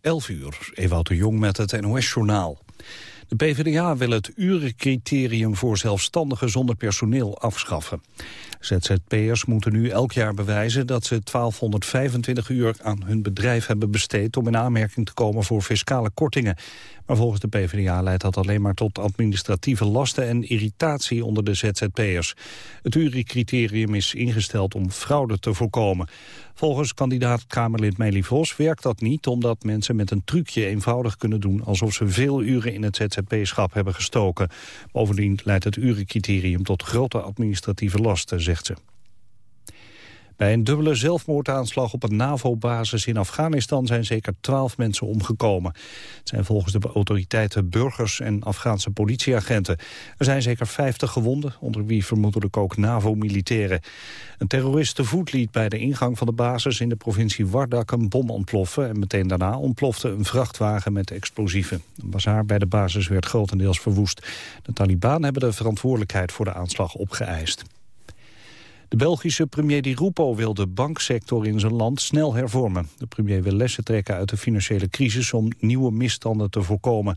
11 uur, Ewout de Jong met het NOS-journaal. De PvdA wil het urencriterium voor zelfstandigen zonder personeel afschaffen. ZZP'ers moeten nu elk jaar bewijzen dat ze 1225 uur aan hun bedrijf hebben besteed om in aanmerking te komen voor fiscale kortingen. Maar volgens de PvdA leidt dat alleen maar tot administratieve lasten en irritatie onder de ZZP'ers. Het URI-criterium is ingesteld om fraude te voorkomen. Volgens kandidaat Kamerlid Meili Vos werkt dat niet... omdat mensen met een trucje eenvoudig kunnen doen... alsof ze veel uren in het ZZP-schap hebben gestoken. Bovendien leidt het urencriterium tot grote administratieve lasten, zegt ze. Bij een dubbele zelfmoordaanslag op een NAVO-basis in Afghanistan zijn zeker twaalf mensen omgekomen. Het zijn volgens de autoriteiten burgers en Afghaanse politieagenten. Er zijn zeker vijftig gewonden, onder wie vermoedelijk ook NAVO-militairen. Een terrorist te voet liet bij de ingang van de basis in de provincie Wardak een bom ontploffen. En meteen daarna ontplofte een vrachtwagen met explosieven. Een bazaar bij de basis werd grotendeels verwoest. De Taliban hebben de verantwoordelijkheid voor de aanslag opgeëist. De Belgische premier Di Rupo wil de banksector in zijn land snel hervormen. De premier wil lessen trekken uit de financiële crisis om nieuwe misstanden te voorkomen.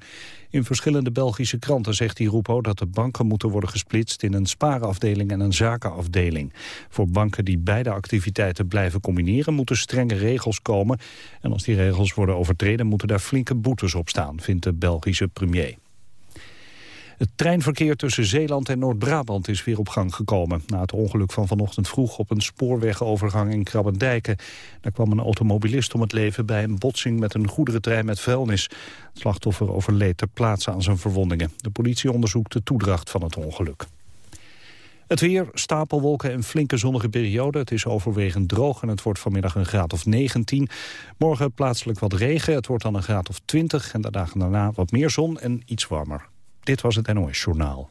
In verschillende Belgische kranten zegt Di Rupo dat de banken moeten worden gesplitst in een spaarafdeling en een zakenafdeling. Voor banken die beide activiteiten blijven combineren moeten strenge regels komen. En als die regels worden overtreden moeten daar flinke boetes op staan, vindt de Belgische premier. Het treinverkeer tussen Zeeland en Noord-Brabant is weer op gang gekomen. Na het ongeluk van vanochtend vroeg op een spoorwegovergang in Krabbendijken. Daar kwam een automobilist om het leven bij een botsing met een goederentrein met vuilnis. Het slachtoffer overleed ter plaatse aan zijn verwondingen. De politie onderzoekt de toedracht van het ongeluk. Het weer, stapelwolken en flinke zonnige periode. Het is overwegend droog en het wordt vanmiddag een graad of 19. Morgen plaatselijk wat regen. Het wordt dan een graad of 20 en de dagen daarna wat meer zon en iets warmer. Dit was het NOS Journaal.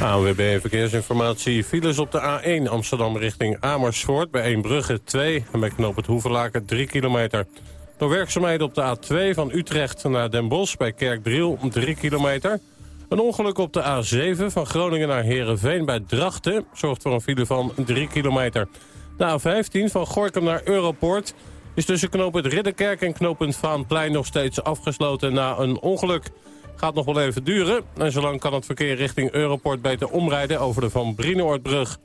ANWB Verkeersinformatie. Files op de A1 Amsterdam richting Amersfoort. Bij Eembrugge 2 en bij knoop het Hoevelaken 3 kilometer. Door werkzaamheden op de A2 van Utrecht naar Den Bosch bij Kerkdriel 3 kilometer. Een ongeluk op de A7 van Groningen naar Heerenveen bij Drachten... zorgt voor een file van 3 kilometer. De A15 van Gorkum naar Europoort is tussen knooppunt Ridderkerk en knooppunt Vaanplein nog steeds afgesloten na een ongeluk. Gaat nog wel even duren. En zolang kan het verkeer richting Europort beter omrijden over de Van Brienoordbrug.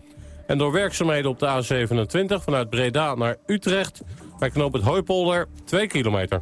En door werkzaamheden op de A27 vanuit Breda naar Utrecht... bij knoop het Hooipolder 2 kilometer.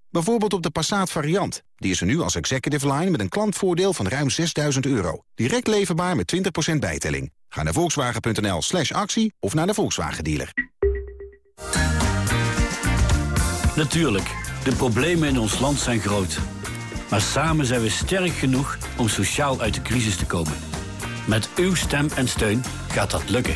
Bijvoorbeeld op de Passat variant. Die is er nu als executive line met een klantvoordeel van ruim 6000 euro. Direct leverbaar met 20% bijtelling. Ga naar volkswagen.nl slash actie of naar de Volkswagen dealer. Natuurlijk, de problemen in ons land zijn groot. Maar samen zijn we sterk genoeg om sociaal uit de crisis te komen. Met uw stem en steun gaat dat lukken.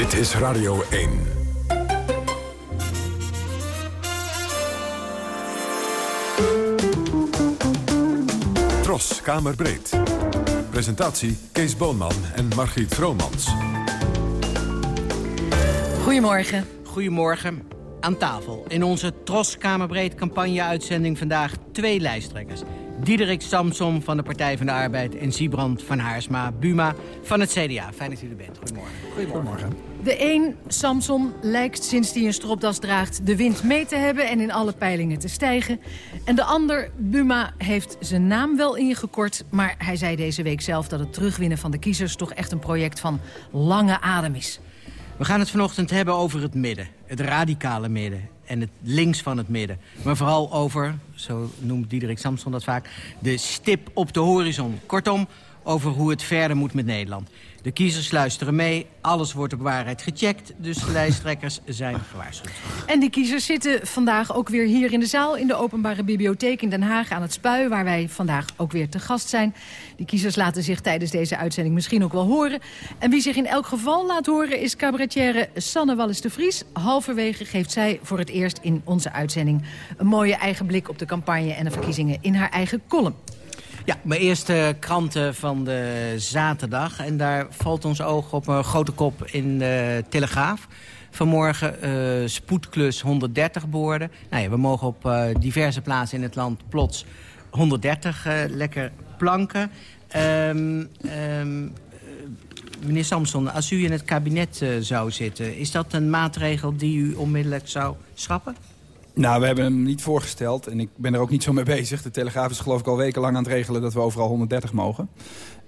Dit is Radio 1. Tros, Kamerbreed. Presentatie Kees Boonman en Margriet Vromans. Goedemorgen. Goedemorgen. Aan tafel. In onze Tros Kamerbreed campagne-uitzending vandaag twee lijsttrekkers. Diederik Samsom van de Partij van de Arbeid... en Siebrand van Haarsma, Buma van het CDA. Fijn dat u er bent. Goedemorgen. Goedemorgen. De een, Samson, lijkt sinds hij een stropdas draagt de wind mee te hebben... en in alle peilingen te stijgen. En de ander, Buma, heeft zijn naam wel ingekort... maar hij zei deze week zelf dat het terugwinnen van de kiezers... toch echt een project van lange adem is. We gaan het vanochtend hebben over het midden. Het radicale midden en het links van het midden. Maar vooral over, zo noemt Diederik Samson dat vaak... de stip op de horizon. Kortom, over hoe het verder moet met Nederland. De kiezers luisteren mee, alles wordt op waarheid gecheckt... dus de lijsttrekkers zijn gewaarschuwd. En die kiezers zitten vandaag ook weer hier in de zaal... in de openbare bibliotheek in Den Haag aan het Spui... waar wij vandaag ook weer te gast zijn. Die kiezers laten zich tijdens deze uitzending misschien ook wel horen. En wie zich in elk geval laat horen is cabaretière Sanne Wallis de Vries. Halverwege geeft zij voor het eerst in onze uitzending... een mooie eigen blik op de campagne en de verkiezingen in haar eigen column. Ja, mijn eerste kranten van de zaterdag. En daar valt ons oog op een grote kop in de Telegraaf. Vanmorgen uh, spoedklus 130 boorden. Nou ja, we mogen op uh, diverse plaatsen in het land plots 130 uh, lekker planken. Um, um, meneer Samson, als u in het kabinet zou zitten... is dat een maatregel die u onmiddellijk zou schrappen? Nou, we hebben hem niet voorgesteld en ik ben er ook niet zo mee bezig. De Telegraaf is geloof ik al wekenlang aan het regelen dat we overal 130 mogen.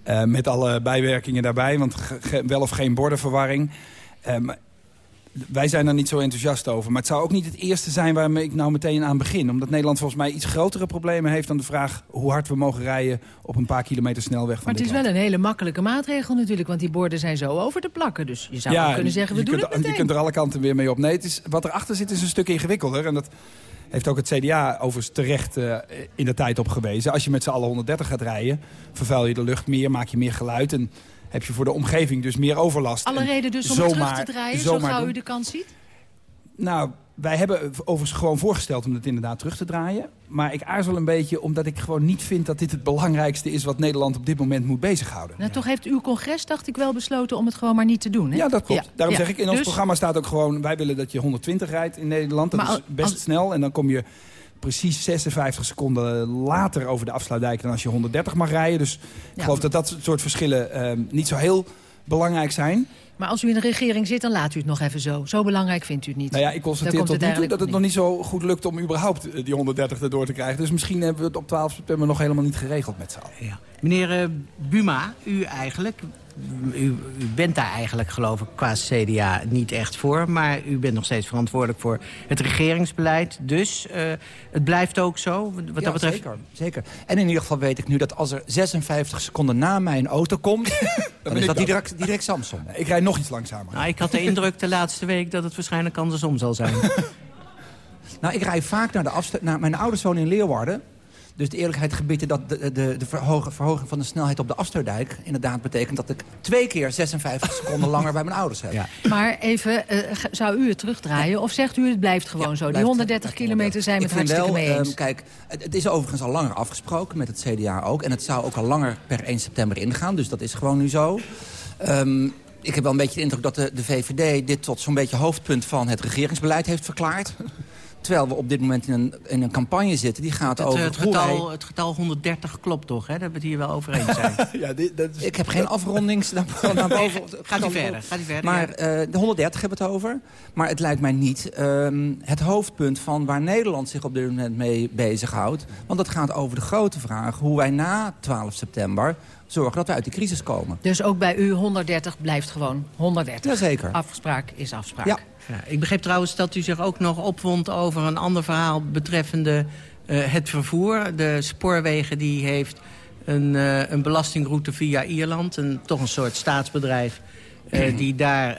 Uh, met alle bijwerkingen daarbij, want wel of geen bordenverwarring. Uh, wij zijn er niet zo enthousiast over. Maar het zou ook niet het eerste zijn waarmee ik nou meteen aan begin. Omdat Nederland volgens mij iets grotere problemen heeft dan de vraag... hoe hard we mogen rijden op een paar kilometer snelweg van Maar het is wel een hele makkelijke maatregel natuurlijk. Want die borden zijn zo over te plakken. Dus je zou ja, kunnen zeggen, we doen kunt, het meteen. Je kunt er alle kanten weer mee op. Nee, het is, wat erachter zit is een stuk ingewikkelder. En dat heeft ook het CDA overigens terecht uh, in de tijd op gewezen. Als je met z'n allen 130 gaat rijden, vervuil je de lucht meer, maak je meer geluid... En, heb je voor de omgeving dus meer overlast. Alle reden dus om zomaar, terug te draaien, zo gauw u de kans ziet? Nou, wij hebben overigens gewoon voorgesteld om het inderdaad terug te draaien. Maar ik aarzel een beetje omdat ik gewoon niet vind dat dit het belangrijkste is... wat Nederland op dit moment moet bezighouden. Nou, toch heeft uw congres, dacht ik, wel besloten om het gewoon maar niet te doen, hè? Ja, dat klopt. Daarom zeg ik, in ons dus- programma staat ook gewoon... wij willen dat je 120 rijdt in Nederland. Dat is best snel. En dan kom je precies 56 seconden later over de afsluitdijk... dan als je 130 mag rijden. Dus ik geloof dat dat soort verschillen uh, niet zo heel belangrijk zijn. Maar als u in de regering zit, dan laat u het nog even zo. Zo belangrijk vindt u het niet. Nou ja, ik constateer tot nu toe dat het nog niet zo goed lukt om überhaupt eh, die 130 erdoor te krijgen. Dus misschien hebben we het op 12 september nog helemaal niet geregeld met z'n allen. Ja. Meneer uh, Buma, u eigenlijk, u, u, bent daar eigenlijk, geloof ik, qua CDA niet echt voor. Maar u bent nog steeds verantwoordelijk voor het regeringsbeleid. Dus uh, het blijft ook zo, wat ja, dat betreft? Zeker, zeker. En in ieder geval weet ik nu dat als er 56 seconden na mijn auto komt... dan, is dat direct, direct Samsung. Ik rijd nog iets langzamer. Nou, ik had de indruk de laatste week dat het waarschijnlijk andersom zal zijn. nou, ik rij vaak naar, de naar mijn ouders wonen in Leeuwarden. Dus de eerlijkheid gebiedt dat de, de, de verhoging van de snelheid op de Afsterdijk... inderdaad betekent dat ik twee keer 56 seconden langer bij mijn ouders heb. Ja. Maar even, uh, zou u het terugdraaien of zegt u het blijft gewoon ja, zo? Die 130 kilometer zijn we het hartstikke wel, mee eens. Um, kijk, het, het, is overigens al langer afgesproken met het CDA ook. En het zou ook al langer per 1 september ingaan. Dus dat is gewoon nu zo. Um, ik heb wel een beetje de indruk dat de, de VVD dit tot zo'n beetje hoofdpunt van het regeringsbeleid heeft verklaard. Terwijl we op dit moment in een, in een campagne zitten die gaat het, over... Het getal, het getal 130 klopt toch, hè? dat we het hier wel over eens zijn. ja, dit, dat is, ik heb geen afrondings naar, naar boven. gaat u verder, gaat u verder. Maar uh, de 130 hebben we het over. Maar het lijkt mij niet um, het hoofdpunt van waar Nederland zich op dit moment mee bezighoudt. Want het gaat over de grote vraag hoe wij na 12 september zorgen dat we uit de crisis komen. Dus ook bij u 130 blijft gewoon 130? Jazeker. Afspraak is afspraak. Ja. Ja, ik begreep trouwens dat u zich ook nog opwond over een ander verhaal betreffende uh, het vervoer. De spoorwegen die heeft een, uh, een belastingroute via Ierland. Een, toch een soort staatsbedrijf. Uh, die daar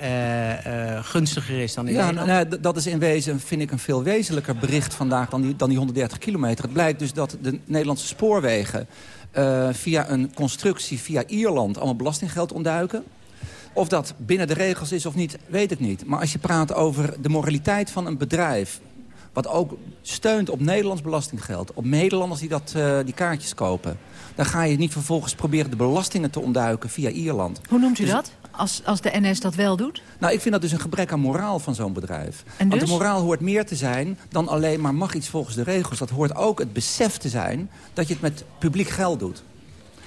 gunstiger is dan in ja, Nederland? Nou, dat is in wezen, vind ik, een veel wezenlijker bericht vandaag dan die, dan die 130 kilometer. Het blijkt dus dat de Nederlandse spoorwegen via een constructie via Ierland allemaal belastinggeld ontduiken. Of dat binnen de regels is of niet, weet ik niet. Maar als je praat over de moraliteit van een bedrijf... wat ook steunt op Nederlands belastinggeld... op Nederlanders die dat, uh, die kaartjes kopen... dan ga je niet vervolgens proberen de belastingen te ontduiken via Ierland. Hoe noemt u dus, dat? als, als de NS dat wel doet? Nou, ik vind dat dus een gebrek aan moraal van zo'n bedrijf. Want dus? de moraal hoort meer te zijn dan alleen maar mag iets volgens de regels. Dat hoort ook het besef te zijn dat je het met publiek geld doet.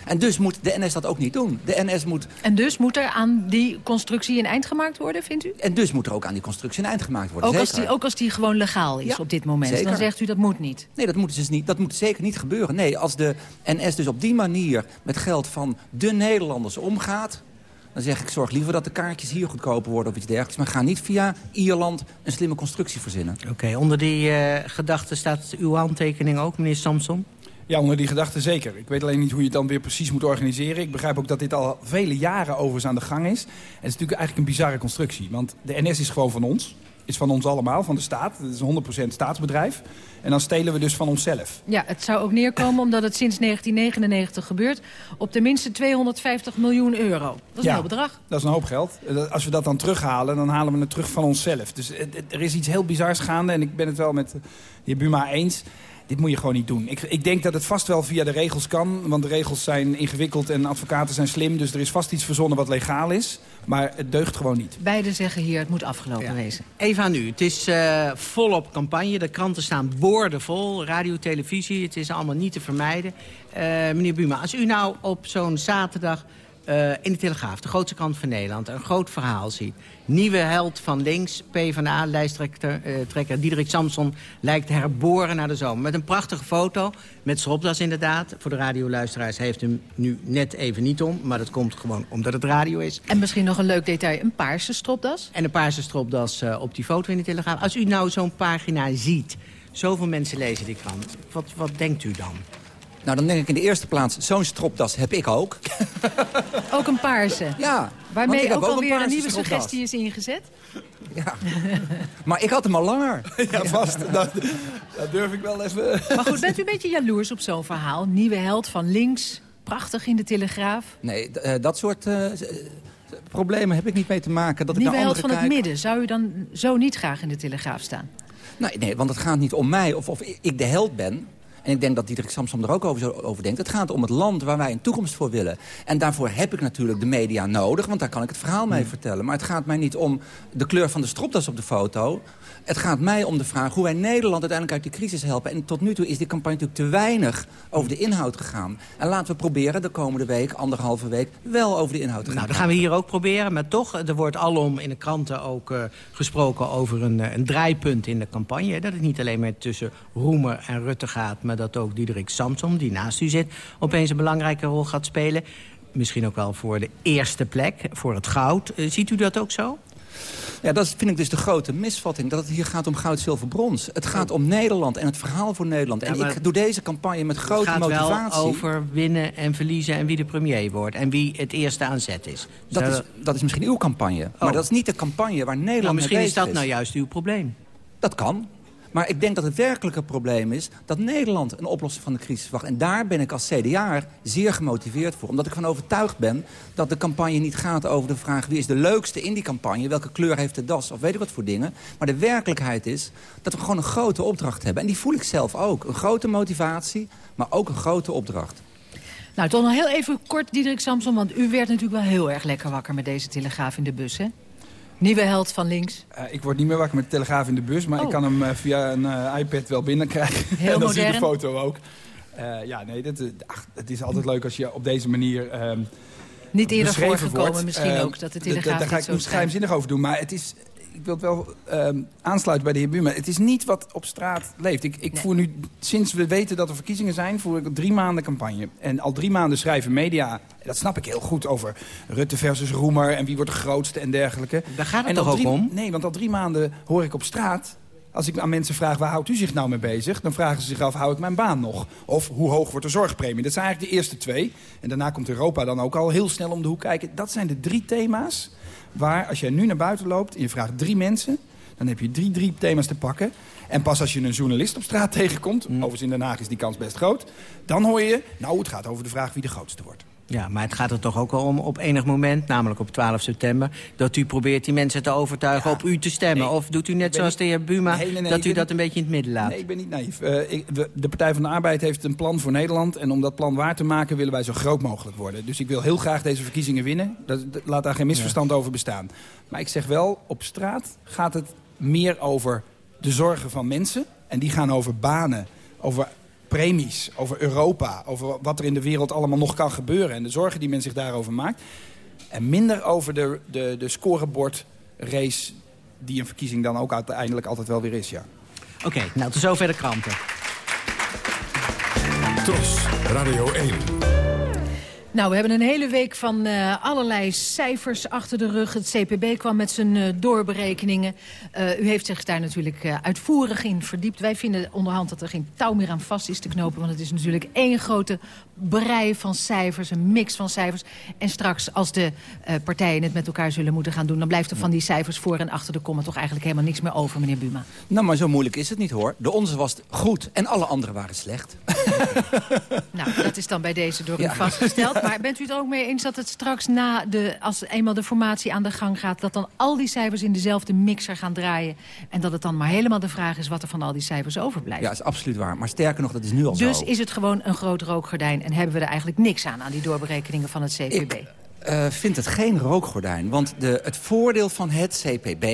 En dus moet de NS dat ook niet doen. De NS moet... En dus moet er aan die constructie een eind gemaakt worden, vindt u? En dus moet er ook aan die constructie een eind gemaakt worden. Ook als, die, ook als die gewoon legaal is Ja, op dit moment. zeker. Dan zegt u dat moet niet. Nee, dat moet, dus niet, dat moet zeker niet gebeuren. Nee, als de NS dus op die manier met geld van de Nederlanders omgaat... dan zeg ik, zorg liever dat de kaartjes hier goedkoper worden of iets dergelijks. Maar ga niet via Ierland een slimme constructie verzinnen. Oké, onder die eh gedachte staat uw handtekening ook, meneer Samson? Ja, onder die gedachte zeker. Ik weet alleen niet hoe je het dan weer precies moet organiseren. Ik begrijp ook dat dit al vele jaren overigens aan de gang is. En het is natuurlijk eigenlijk een bizarre constructie. Want de NS is gewoon van ons. Is van ons allemaal, van de staat. Het is een 100% staatsbedrijf. En dan stelen we dus van onszelf. Ja, het zou ook neerkomen, omdat het sinds 1999 gebeurt... op tenminste 250 miljoen euro. Dat is Ja. een heel bedrag. Dat is een hoop geld. Eh, Als we dat dan terughalen, dan halen we het terug van onszelf. Dus er is iets heel bizars gaande. En ik ben het wel met de heer Buma eens. Dit moet je gewoon niet doen. Ik, ik denk dat het vast wel via de regels kan. Want de regels zijn ingewikkeld en advocaten zijn slim. Dus er is vast iets verzonnen wat legaal is. Maar het deugt gewoon niet. Beiden zeggen hier, het moet afgelopen wezen. Even aan u. Het is eh, volop campagne. De kranten staan boordevol. Radio, televisie. Het is allemaal niet te vermijden. Eh, meneer Buma, als u nou op zo'n zaterdag eh, in de Telegraaf... de grootste krant van Nederland, een groot verhaal ziet... nieuwe held van links, PvdA-lijsttrekker eh, trekker Diederik Samson... lijkt herboren naar de zomer. Met een prachtige foto, met stropdas inderdaad. Voor de radioluisteraars heeft hem nu net even niet om. Maar dat komt gewoon omdat het radio is. En misschien nog een leuk detail, een paarse stropdas. En een paarse stropdas eh, op die foto in de Telegraaf. Als u nou zo'n pagina ziet, zoveel mensen lezen die krant. Wat, wat denkt u dan? Nou, dan denk ik in de eerste plaats, zo'n stropdas heb ik ook. Ook een paarse. Ja. Waarmee ik ook een alweer een nieuwe stropdas. suggestie is ingezet. Maar ik had hem al langer. Ja, vast. Dat, dat durf ik wel even. Maar goed, bent u een beetje jaloers op zo'n verhaal? Nieuwe held van links, prachtig in de Telegraaf. Nee, eh, dat soort eh, problemen heb ik niet mee te maken. Dat ik Nieuwe naar held van het midden. Zou u dan zo niet graag in de Telegraaf staan? Nee, nee, want het gaat niet om mij of of ik de held ben. En ik denk dat Diederik Samsom er ook over, zo over denkt. Het gaat om het land waar wij een toekomst voor willen. En daarvoor heb ik natuurlijk de media nodig, want daar kan ik het verhaal mee vertellen. Maar het gaat mij niet om de kleur van de stropdas op de foto. Het gaat mij om de vraag hoe wij Nederland uiteindelijk uit die crisis helpen. En tot nu toe is die campagne natuurlijk te weinig over de inhoud gegaan. En laten we proberen de komende week, anderhalve week, wel over de inhoud te gaan. Nou, dat gaan we hier ook proberen. Maar toch, er wordt alom in de kranten ook eh, gesproken over een, eh, een draaipunt in de campagne. Dat het niet alleen maar tussen Roemer en Rutte gaat... maar dat ook Diederik Samsom, die naast u zit, opeens een belangrijke rol gaat spelen. Misschien ook wel voor de eerste plek, voor het goud. Eh, ziet u dat ook zo? Ja, dat vind ik dus de grote misvatting. Dat het hier gaat om goud, zilver, brons. Het gaat om Nederland en het verhaal voor Nederland. En Ja, ik doe deze campagne met grote het gaat motivatie. wel over winnen en verliezen en wie de premier wordt. En wie het eerste aan zet is. Dus Dat is, dat is misschien uw campagne. Maar dat is niet de campagne waar Nederland nou, misschien is dat nou juist uw probleem. Dat kan. Maar ik denk dat het werkelijke probleem is dat Nederland een oplossing van de crisis verwacht. En daar ben ik als CDA zeer gemotiveerd voor. Omdat ik van overtuigd ben dat de campagne niet gaat over de vraag... wie is de leukste in die campagne, welke kleur heeft de das of weet ik wat voor dingen. Maar de werkelijkheid is dat we gewoon een grote opdracht hebben. En die voel ik zelf ook. Een grote motivatie, maar ook een grote opdracht. Nou, toch nog heel even kort, Diederik Samson. Want u werd natuurlijk wel heel erg lekker wakker met deze Telegraaf in de bus, hè? Nieuwe held van links. Eh, ik word niet meer wakker met de telegraaf in de bus. Maar Oh. ik kan hem eh, via een eh, iPad wel binnenkrijgen. Heel en dan zie je de foto ook. Ja, nee, ach, het is altijd leuk als je op deze manier ehm Niet eerder voorgekomen wordt. misschien Eh, ook, dat Telegraaf Daar ga ik niet geheimzinnig over doen. Maar het is, ik wil het wel ehm, aansluiten bij de heer Buma. Het is niet wat op straat leeft. Ik, ik voer nu, sinds we weten dat er verkiezingen zijn, voer ik drie maanden campagne. En al drie maanden schrijven media, dat snap ik heel goed, over Rutte versus Roemer en wie wordt de grootste en dergelijke. Daar gaat het en toch ook drie, om? Nee, want al drie maanden hoor ik op straat... Als ik aan mensen vraag, waar houdt u zich nou mee bezig? Dan vragen ze zich af, hou ik mijn baan nog? Of hoe hoog wordt de zorgpremie? Dat zijn eigenlijk de eerste twee. En daarna komt Europa dan ook al heel snel om de hoek kijken. Dat zijn de drie thema's waar, als jij nu naar buiten loopt... en je vraagt drie mensen, dan heb je drie, drie thema's te pakken. En pas als je een journalist op straat tegenkomt... overigens in Den Haag is die kans best groot... dan hoor je, nou, het gaat over de vraag wie de grootste wordt. Ja, maar het gaat er toch ook wel om op enig moment, namelijk op 12 september... dat u probeert die mensen te overtuigen op u te stemmen. of doet u net zoals de heer Buma, dat u dat een beetje in het midden laat? Nee, ik ben niet naïef. Uh, ik, we, de Partij van de Arbeid heeft een plan voor Nederland... en om dat plan waar te maken willen wij zo groot mogelijk worden. Dus ik wil heel graag deze verkiezingen winnen. Dat, laat daar geen misverstand over bestaan. Maar ik zeg wel, op straat gaat het meer over de zorgen van mensen... en die gaan over banen, over premies, over Europa... over wat er in de wereld allemaal nog kan gebeuren... en de zorgen die men zich daarover maakt. En minder over de, de, de scorebordrace die een verkiezing dan ook uiteindelijk altijd wel weer is, ja. Oké, nou tot zover de kranten. Tros, Radio 1. Nou, we hebben een hele week van uh, allerlei cijfers achter de rug. Het CPB kwam met zijn uh, doorberekeningen. Uh, u heeft zich daar natuurlijk uitvoerig in verdiept. Wij vinden onderhand dat er geen touw meer aan vast is te knopen. Want het is natuurlijk één grote brei van cijfers, een mix van cijfers. En straks, als de partijen het met elkaar zullen moeten gaan doen... dan blijft er van die cijfers voor en achter de komma toch eigenlijk helemaal niks meer over, meneer Buma. Nou, maar zo moeilijk is het niet, hoor. De onze was goed en alle anderen waren slecht. nou, dat is dan bij deze door u ja. vastgesteld. Maar bent u het er ook mee eens dat het straks na de, als eenmaal de formatie aan de gang gaat... dat dan al die cijfers in dezelfde mixer gaan draaien... en dat het dan maar helemaal de vraag is wat er van al die cijfers overblijft? Ja, dat is absoluut waar. Maar sterker nog, dat is nu al dus zo. Dus is het gewoon een groot rookgordijn... en hebben we er eigenlijk niks aan, aan die doorberekeningen van het CPB? Ik uh, vind het geen rookgordijn. Want de, het voordeel van het CPB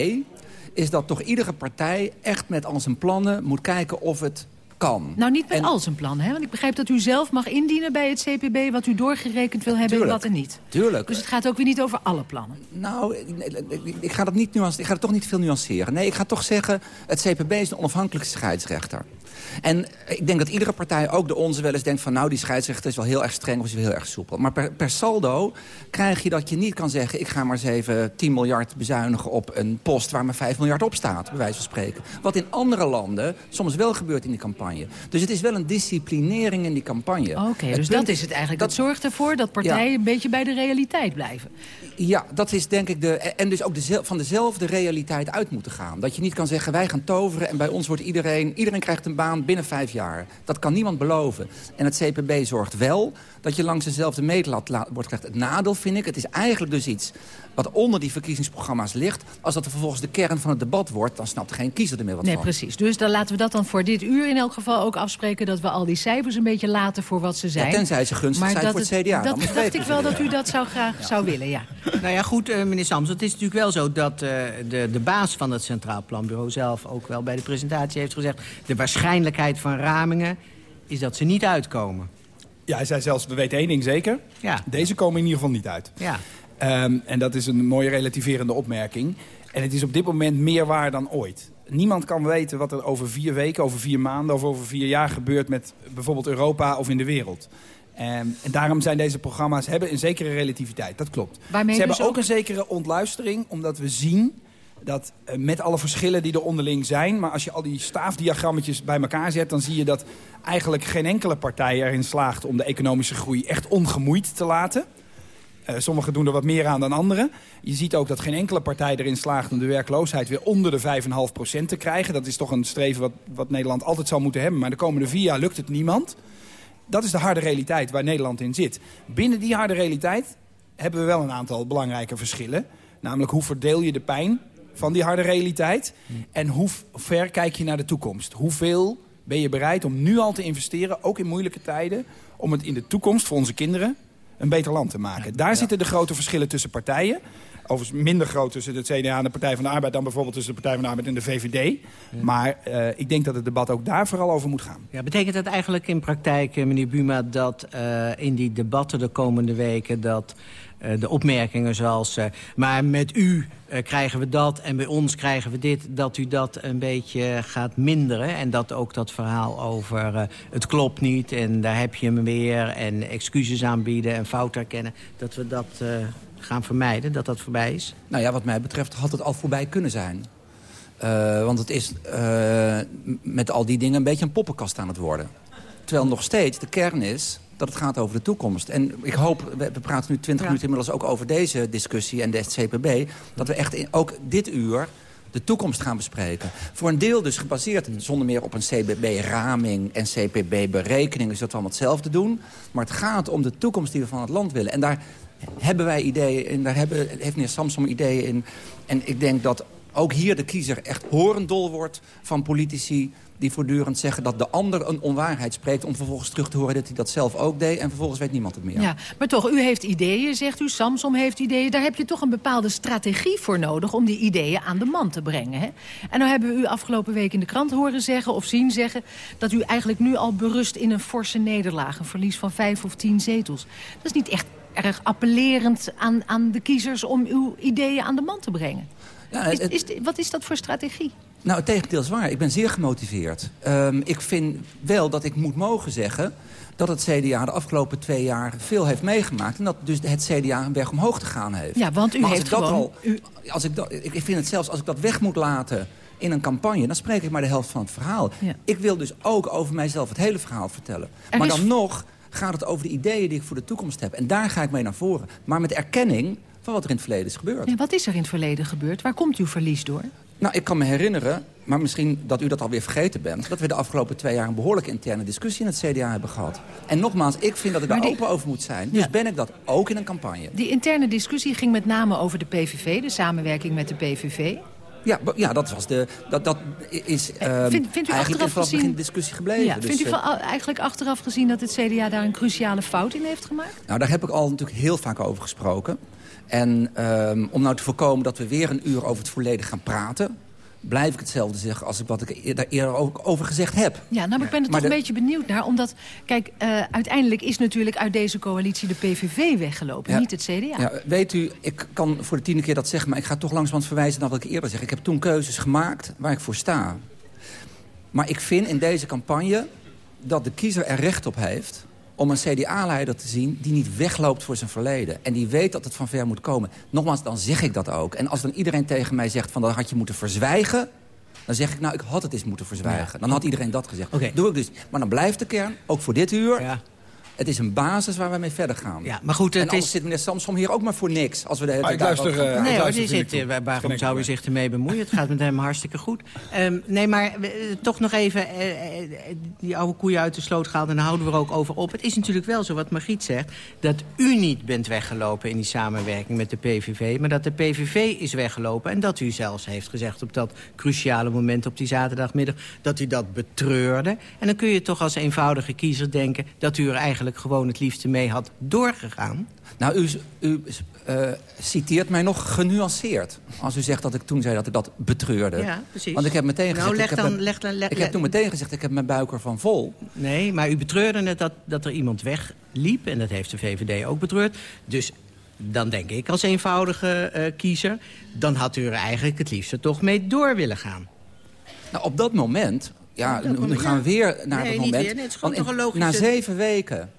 is dat toch iedere partij echt met al zijn plannen moet kijken of het kan. Nou, niet met en... al zijn plannen, hè? Want ik begrijp dat u zelf mag indienen bij het CPB... wat u doorgerekend wil hebben Tuurlijk. en wat er niet. Tuurlijk. Dus het gaat ook weer niet over alle plannen. Nou, ik, ik ga, dat niet nuanceren. ik ga het toch niet veel nuanceren. Nee, ik ga toch zeggen, het CPB is een onafhankelijke scheidsrechter. En ik denk dat iedere partij, ook de onze, wel eens denkt van... nou, die scheidsrechter is wel heel erg streng of is wel heel erg soepel. Maar per, per, saldo krijg je dat je niet kan zeggen... ik ga maar eens even 10 miljard bezuinigen op een post waar maar 5 miljard op staat, bij wijze van spreken. Wat in andere landen soms wel gebeurt in die campagne. Dus het is wel een disciplinering in die campagne. Oké, okay, dus dat is het eigenlijk. Dat, dat zorgt ervoor dat partijen ja. een beetje bij de realiteit blijven. Ja, dat is denk ik de... En dus ook de, van dezelfde realiteit uit moeten gaan. Dat je niet kan zeggen, wij gaan toveren en bij ons wordt iedereen... iedereen krijgt een baan binnen vijf jaar. Dat kan niemand beloven. En het CPB zorgt wel dat je langs dezelfde meetlat wordt gelegd. Het nadeel vind ik, het is eigenlijk dus iets wat onder die verkiezingsprogramma's ligt. Als dat er vervolgens de kern van het debat wordt, dan snapt geen kiezer er meer wat nee, van. Nee, precies. Dus dan laten we dat dan voor dit uur in elk geval ook afspreken... dat we al die cijfers een beetje laten voor wat ze zijn. Ja, tenzij ze gunstig maar zijn voor het, het CDA. Dat dacht ik wel dat u dat zou graag ja. zou willen, ja. Nou ja, goed, uh, meneer Sams, het is natuurlijk wel zo dat uh, de, de baas van het Centraal Planbureau zelf... ook wel bij de presentatie heeft gezegd... de waarschijnlijkheid van ramingen is dat ze niet uitkomen. Ja, hij zei zelfs, we weten één ding zeker. Ja. Deze komen in ieder geval niet uit. Ja. Um, en dat is een mooie relativerende opmerking. En het is op dit moment meer waar dan ooit. Niemand kan weten wat er over vier weken, over vier maanden... of over vier jaar gebeurt met bijvoorbeeld Europa of in de wereld. Um, en daarom zijn deze programma's hebben een zekere relativiteit. Dat klopt. Waarmee Ze hebben dus ook een zekere ontluistering, omdat we zien dat uh, met alle verschillen die er onderling zijn... maar als je al die staafdiagrammetjes bij elkaar zet... dan zie je dat eigenlijk geen enkele partij erin slaagt... om de economische groei echt ongemoeid te laten. Uh, sommigen doen er wat meer aan dan anderen. Je ziet ook dat geen enkele partij erin slaagt om de werkloosheid weer onder de 5,5% te krijgen. Dat is toch een streven wat, wat Nederland altijd zal moeten hebben. Maar de komende vier jaar lukt het niemand. Dat is de harde realiteit waar Nederland in zit. Binnen die harde realiteit hebben we wel een aantal belangrijke verschillen. Namelijk hoe verdeel je de pijn van die harde realiteit? En hoe ver kijk je naar de toekomst? Hoeveel ben je bereid om nu al te investeren, ook in moeilijke tijden... om het in de toekomst voor onze kinderen een beter land te maken. Daar zitten de grote verschillen tussen partijen. Overigens minder groot tussen het CDA en de Partij van de Arbeid... dan bijvoorbeeld tussen de Partij van de Arbeid en de VVD. Ja. Maar uh, ik denk dat het debat ook daar vooral over moet gaan. Ja, betekent dat eigenlijk in praktijk, meneer Buma... dat uh, in die debatten de komende weken... dat de opmerkingen zoals... maar met u krijgen we dat en bij ons krijgen we dit... dat u dat een beetje gaat minderen. En dat ook dat verhaal over het klopt niet en daar heb je hem weer... en excuses aanbieden en fout herkennen... dat we dat gaan vermijden, dat dat voorbij is? Nou ja, wat mij betreft had het al voorbij kunnen zijn. Want het is met al die dingen een beetje een poppenkast aan het worden. Terwijl nog steeds de kern is dat het gaat over de toekomst. En ik hoop, we, we praten nu twintig ja. minuten inmiddels ook over deze discussie en de CPB... dat we echt in, ook dit uur de toekomst gaan bespreken. Voor een deel dus gebaseerd zonder meer op een CBB-raming en CPB-berekening. Dus dat we allemaal hetzelfde doen. Maar het gaat om de toekomst die we van het land willen. En daar hebben wij ideeën in, daar hebben, heeft meneer Samsom ideeën in. En ik denk dat ook hier de kiezer echt horendol wordt van politici die voortdurend zeggen dat de ander een onwaarheid spreekt... om vervolgens terug te horen dat hij dat zelf ook deed... en vervolgens weet niemand het meer. Ja, maar toch, u heeft ideeën, zegt u. Samsom heeft ideeën. Daar heb je toch een bepaalde strategie voor nodig... om die ideeën aan de man te brengen. Hè? En nou hebben we u afgelopen week in de krant horen zeggen... of zien zeggen dat u eigenlijk nu al berust in een forse nederlaag. Een verlies van vijf of tien zetels. Dat is niet echt erg appellerend aan, aan de kiezers... om uw ideeën aan de man te brengen. Ja, is, is, wat is dat voor strategie? Nou, het tegendeel is waar. Ik ben zeer gemotiveerd. Um, ik vind wel dat ik moet mogen zeggen dat het CDA de afgelopen twee jaar veel heeft meegemaakt. En dat dus het CDA een weg omhoog te gaan heeft. Ja, want u maar heeft gewoon... Al, als ik, dat, ik vind het zelfs, als ik dat weg moet laten in een campagne... dan spreek ik maar de helft van het verhaal. Ja. Ik wil dus ook over mijzelf het hele verhaal vertellen. Er maar dan nog gaat het over de ideeën die ik voor de toekomst heb. En daar ga ik mee naar voren. Maar met erkenning van wat er in het verleden is gebeurd. Ja, wat is er in het verleden gebeurd? Waar komt uw verlies door? Nou, ik kan me herinneren, maar misschien dat u dat alweer vergeten bent... dat we de afgelopen twee jaar een behoorlijke interne discussie in het CDA hebben gehad. En nogmaals, ik vind dat ik daar open over moet zijn. Dus ben ik dat ook in een campagne. Die interne discussie ging met name over de PVV, de samenwerking met de PVV. Ja, ja, dat, was de, dat, dat is uh, vind, vindt u eigenlijk vanaf gezien... begin discussie gebleven. Ja, dus, vindt u uh, eigenlijk achteraf gezien dat het CDA daar een cruciale fout in heeft gemaakt? Nou, daar heb ik al natuurlijk heel vaak over gesproken. En um, om nou te voorkomen dat we weer een uur over het verleden gaan praten blijf ik hetzelfde zeggen als ik wat ik daar eerder ook over gezegd heb. Ja, nou, ik ben er toch een beetje benieuwd naar. Omdat, kijk, uh, uiteindelijk is natuurlijk uit deze coalitie de PVV weggelopen, niet het CDA. Ja, weet u, ik kan voor de tiende keer dat zeggen... maar ik ga toch langzamerhand verwijzen naar wat ik eerder zeg. Ik heb toen keuzes gemaakt waar ik voor sta. Maar ik vind in deze campagne dat de kiezer er recht op heeft om een CDA-leider te zien die niet wegloopt voor zijn verleden. En die weet dat het van ver moet komen. Nogmaals, dan zeg ik dat ook. En als dan iedereen tegen mij zegt van dat had je moeten verzwijgen... dan zeg ik, nou, ik had het eens moeten verzwijgen. Dan had iedereen dat gezegd. Okay. Doe ik dus. Maar dan blijft de kern, ook voor dit uur... Ja. Het is een basis waar we mee verder gaan. Ja, maar goed, het en is... zit meneer Samsom hier ook maar voor niks. Als we de hele tijd luister, uh, nee, hoor, die zit, uh, waarom zou u zich ermee bemoeien? Het gaat met hem hartstikke goed. Um, nee, maar uh, toch nog even die oude koeien uit de sloot gehaald... en daar houden we er ook over op. Het is natuurlijk wel zo, wat Margriet zegt... dat u niet bent weggelopen in die samenwerking met de PVV... maar dat de PVV is weggelopen. En dat u zelfs heeft gezegd op dat cruciale moment op die zaterdagmiddag... dat u dat betreurde. En dan kun je toch als eenvoudige kiezer denken... dat u er eigenlijk gewoon het liefste mee had doorgegaan? Nou, u, u uh, citeert mij nog genuanceerd. Als u zegt dat ik toen zei dat ik dat betreurde. Ja, precies. Want ik heb meteen nou, gezegd... ik, heb, dan, leg, leg, ik heb toen meteen gezegd, ik heb mijn buik ervan vol. Nee, maar u betreurde net dat, dat er iemand wegliep. En dat heeft de VVD ook betreurd. Dus dan denk ik als eenvoudige uh, kiezer... dan had u er eigenlijk het liefste toch mee door willen gaan. Nou, op dat moment... Ja, nu, gaan we weer naar nee, dat moment. Weer, nee, het logische... Na zeven weken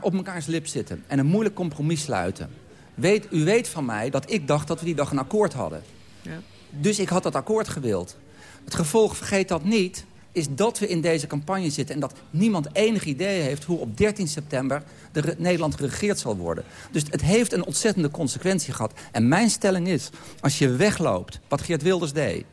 op mekaars lip zitten en een moeilijk compromis sluiten. Weet, u weet van mij dat ik dacht dat we die dag een akkoord hadden. Ja. Dus ik had dat akkoord gewild. Het gevolg, vergeet dat niet, is dat we in deze campagne zitten... en dat niemand enig idee heeft hoe op 13 september de Nederland geregeerd zal worden. Dus het heeft een ontzettende consequentie gehad. En mijn stelling is, als je wegloopt, wat Geert Wilders deed...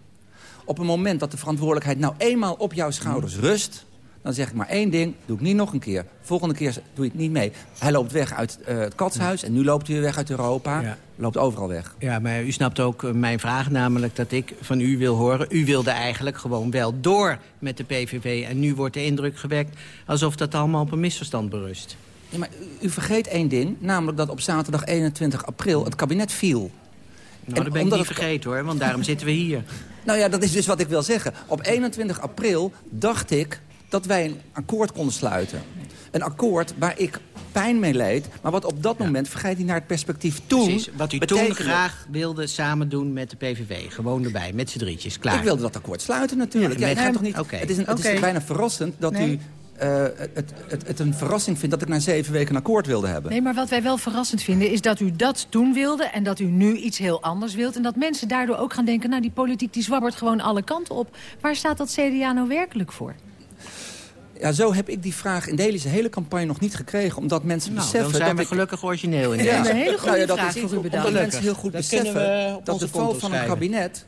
op een moment dat de verantwoordelijkheid nou eenmaal op jouw schouders rust... Dan zeg ik maar één ding, doe ik niet nog een keer. Volgende keer doe je het niet mee. Hij loopt weg uit uh, het katshuis en nu loopt hij weer weg uit Europa. Ja. Loopt overal weg. Ja, maar u snapt ook uh, mijn vraag, namelijk dat ik van u wil horen... u wilde eigenlijk gewoon wel door met de PVV... en nu wordt de indruk gewekt alsof dat allemaal op een misverstand berust. Ja, maar u vergeet één ding, namelijk dat op zaterdag 21 april het kabinet viel. Nou, dat ben ik niet vergeten hoor, want daarom zitten we hier. Nou ja, dat is dus wat ik wil zeggen. Op 21 april dacht ik dat wij een akkoord konden sluiten. Een akkoord waar ik pijn mee leed, maar wat op dat moment, vergeet hij naar het perspectief toen... Precies, wat u toen graag wilde samen doen met de PVV. Gewoon erbij, met z'n drietjes, klaar. Ik wilde dat akkoord sluiten natuurlijk. Ja, ja, gaat toch niet, okay. het, is een, het is bijna verrassend dat u uh, het, het, het, een verrassing vindt dat ik na zeven weken een akkoord wilde hebben. Nee, maar wat wij wel verrassend vinden is dat u dat toen wilde... en dat u nu iets heel anders wilt. En dat mensen daardoor ook gaan denken... nou, die politiek die zwabbert gewoon alle kanten op. Waar staat dat CDA nou werkelijk voor? Ja, zo heb ik die vraag in deze hele campagne nog niet gekregen. Omdat mensen nou, beseffen... dan zijn we gelukkig origineel in ja, een hele goede nou ja, dat vraag is, voor u Omdat mensen heel goed dat beseffen dat de val van een kabinet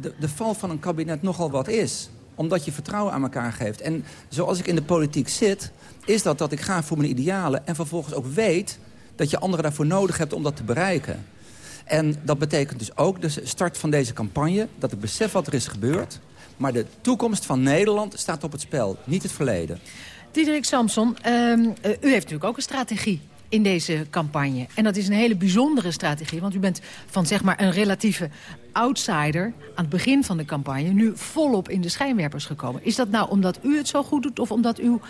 de, de val van een kabinet nogal wat is. Omdat je vertrouwen aan elkaar geeft. En zoals ik in de politiek zit, is dat dat ik ga voor mijn idealen... en vervolgens ook weet dat je anderen daarvoor nodig hebt om dat te bereiken. En dat betekent dus ook de start van deze campagne... dat ik besef wat er is gebeurd... maar de toekomst van Nederland staat op het spel, niet het verleden. Diederik Samson, ehm, eh, u heeft natuurlijk ook een strategie in deze campagne. En dat is een hele bijzondere strategie. Want u bent van zeg maar een relatieve outsider aan het begin van de campagne... nu volop in de schijnwerpers gekomen. Is dat nou omdat u het zo goed doet... of omdat uw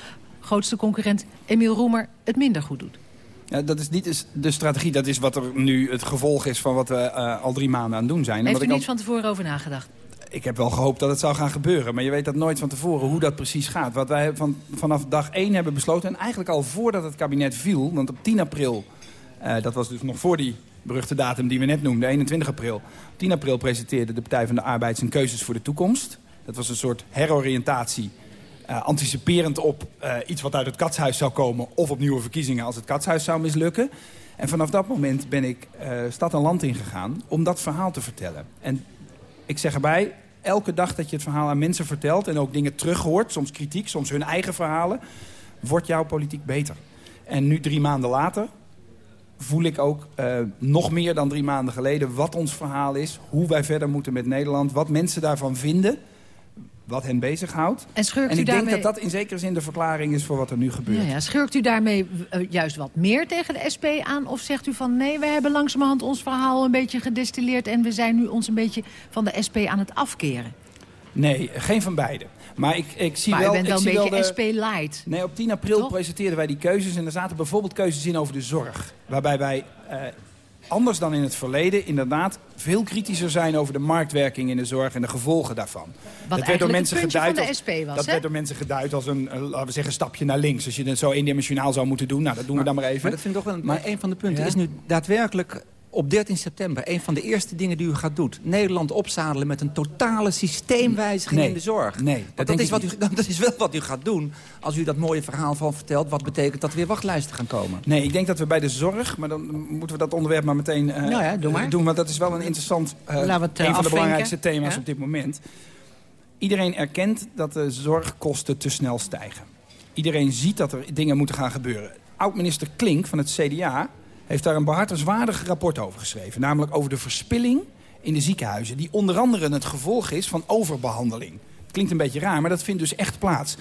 grootste concurrent Emiel Roemer het minder goed doet? Ja, dat is niet de strategie, dat is wat er nu het gevolg is van wat we uh, al drie maanden aan het doen zijn. Heeft u niet al... van tevoren over nagedacht? Ik heb wel gehoopt dat het zou gaan gebeuren. Maar je weet dat nooit van tevoren hoe dat precies gaat. Wat wij van, vanaf dag 1 hebben besloten... en eigenlijk al voordat het kabinet viel... want op 10 april, uh, dat was dus nog voor die beruchte datum die we net noemden... 21 april. Op 10 april presenteerde de Partij van de Arbeid zijn keuzes voor de toekomst. Dat was een soort heroriëntatie... Uh, anticiperend op uh, iets wat uit het katshuis zou komen... of op nieuwe verkiezingen als het katshuis zou mislukken. En vanaf dat moment ben ik stad en land ingegaan om dat verhaal te vertellen. En ik zeg erbij, elke dag dat je het verhaal aan mensen vertelt... en ook dingen terughoort, soms kritiek, soms hun eigen verhalen... wordt jouw politiek beter. En nu drie maanden later voel ik ook uh, nog meer dan drie maanden geleden... wat ons verhaal is, hoe wij verder moeten met Nederland... wat mensen daarvan vinden wat hen bezighoudt. En, en ik denk dat dat in zekere zin de verklaring is voor wat er nu gebeurt. Ja, ja. Schurkt u daarmee uh, juist wat meer tegen de SP aan? Of zegt u van nee, we hebben langzamerhand ons verhaal een beetje gedestilleerd... en we zijn nu ons een beetje van de SP aan het afkeren? Nee, geen van beide. Maar ik, ik zie maar wel... u bent wel een beetje de... SP-light. Nee, op 10 april presenteerden wij die keuzes. En er zaten bijvoorbeeld keuzes in over de zorg. Waarbij wij uh, anders dan in het verleden inderdaad veel kritischer zijn over de marktwerking in de zorg en de gevolgen daarvan. Wat dat werd door mensen geduid als, SP was, Dat werd door mensen geduid als een, laten we zeggen, stapje naar links. Als je het zo eendimensionaal zou moeten doen, nou, dat doen maar, we dan maar even. Maar dat vind ik toch wel een, maar, een van de punten. Ja? Is nu daadwerkelijk op 13 september een van de eerste dingen die u gaat doen. Nederland opzadelen met een totale systeemwijziging nee, in de zorg. Nee, dat, dat, is wat u, dat is wel wat u gaat doen als u dat mooie verhaal van vertelt. Wat betekent dat er weer wachtlijsten gaan komen? Nee, ik denk dat we bij de zorg, maar dan moeten we dat onderwerp maar meteen uh, nou ja, doe maar. doen. Want dat is wel een interessant, uh, een van afvinken. de belangrijkste thema's ja? op dit moment. Iedereen erkent dat de zorgkosten te snel stijgen. Iedereen ziet dat er dingen moeten gaan gebeuren. Oud-minister Klink van het CDA heeft daar een behartenswaardig rapport over geschreven. Namelijk over de verspilling in de ziekenhuizen. Die onder andere het gevolg is van overbehandeling. Klinkt een beetje raar, maar dat vindt dus echt plaats.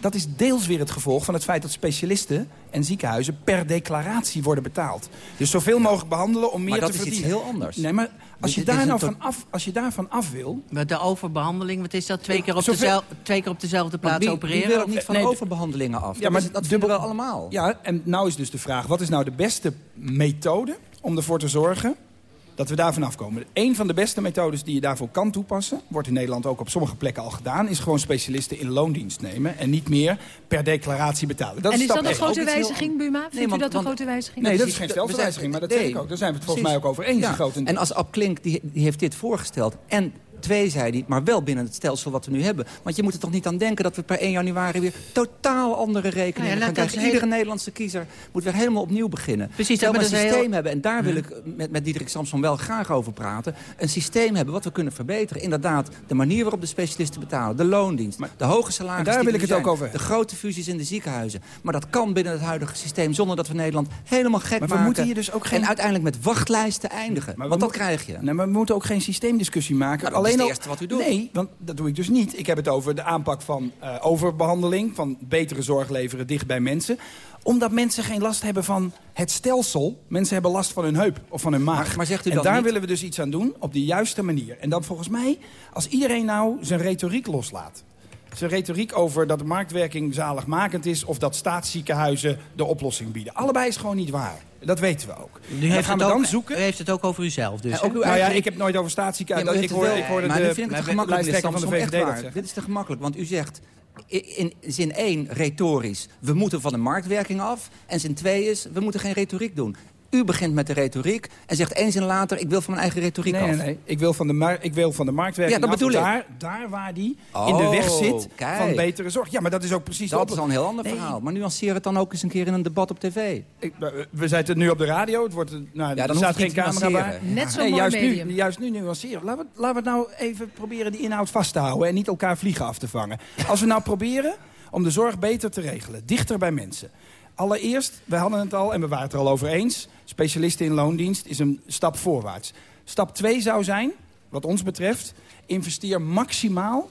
Dat is deels weer het gevolg van het feit dat specialisten en ziekenhuizen per declaratie worden betaald. Dus zoveel mogelijk behandelen om meer maar te verdienen. dat is iets heel anders. Nee, maar als je, daar nou van af, als je daarvan af wil... Met de overbehandeling, wat is dat? Twee keer op, zoveel... dezelfde, twee keer op dezelfde plaats wie, opereren? Wie wil ook niet van nee, overbehandelingen af? Ja, maar dat, dat dubbel allemaal. Ja, en nou is dus de vraag, wat is nou de beste methode om ervoor te zorgen dat we daarvan afkomen. Een van de beste methodes die je daarvoor kan toepassen... wordt in Nederland ook op sommige plekken al gedaan... is gewoon specialisten in loondienst nemen... en niet meer per declaratie betalen. Dat en is, is dat een grote wijziging, Buma? Vindt nee, want, u dat een grote wijziging? Nee, dat is geen stelselwijziging, maar dat nee, zeg ik ook. Daar zijn we het volgens mij ook over eens. Ja. En als Ab Klink, die, die heeft dit voorgesteld... en twee, zei hij, maar wel binnen het stelsel wat we nu hebben. Want je moet er toch niet aan denken dat we per 1 januari weer totaal andere rekeningen nou ja, gaan krijgen. Iedere Nederlandse kiezer moet weer helemaal opnieuw beginnen. Precies, we een systeem heel... hebben. En daar wil ik met, met Diederik Samson wel graag over praten. Een systeem hebben wat we kunnen verbeteren. Inderdaad, de manier waarop de specialisten betalen. De loondienst, maar, de hoge salarissen. Daar wil ik het zijn, ook over De grote fusies in de ziekenhuizen. Maar dat kan binnen het huidige systeem zonder dat we Nederland helemaal gek maar we maken. Moeten hier dus ook geen... En uiteindelijk met wachtlijsten eindigen. Maar Want dat krijg je. Nee, maar we moeten ook geen systeemdiscussie maken. Dat Alleen is het eerste wat u doet. Nee, want dat doe ik dus niet. Ik heb het over de aanpak van uh, overbehandeling, van betere zorg leveren dicht bij mensen. Omdat mensen geen last hebben van het stelsel. Mensen hebben last van hun heup of van hun maag. Maar, maar zegt u en daar niet? willen we dus iets aan doen op de juiste manier. En dan volgens mij, als iedereen nou zijn retoriek loslaat. Zijn retoriek over dat de marktwerking zaligmakend is... of dat staatsziekenhuizen de oplossing bieden. Allebei is gewoon niet waar. Dat weten we ook. U heeft, gaan het we ook, dan zoeken. u heeft het ook over uzelf dus. ook nou ja, ik heb nooit over staatsziekenhuizen... Ja, ik, hoor, ik hoorde maar de nu vind ik het te gemakkelijk, van de VVD. Dit is te gemakkelijk, want u zegt in zin 1 retorisch... we moeten van de marktwerking af. En zin 2 is, we moeten geen retoriek doen. U begint met de retoriek en zegt eens en later... ik wil van mijn eigen retoriek nee, af. Nee, nee, ik wil van de, mar ik wil van de marktwerking Ja, dat bedoel af, ik. Daar, daar waar die in de weg Oh, zit kijk. van betere zorg. Ja, maar dat is ook precies... Dat is al een heel ander Nee, verhaal. Maar nuanceer het dan ook eens een keer in een debat op tv. Ik, we zijn het nu op de radio. Het wordt, nou, dan er staat geen camera bij. Net zo'n Nee, juist medium. nu, juist nu nuanceren. Laten we, laten we nou even proberen die inhoud vast te houden... en niet elkaar vliegen af te vangen. Als we nou proberen om de zorg beter te regelen, dichter bij mensen... Allereerst, we hadden het al en we waren het er al over eens... specialisten in loondienst is een stap voorwaarts. Stap 2 zou zijn, wat ons betreft... investeer maximaal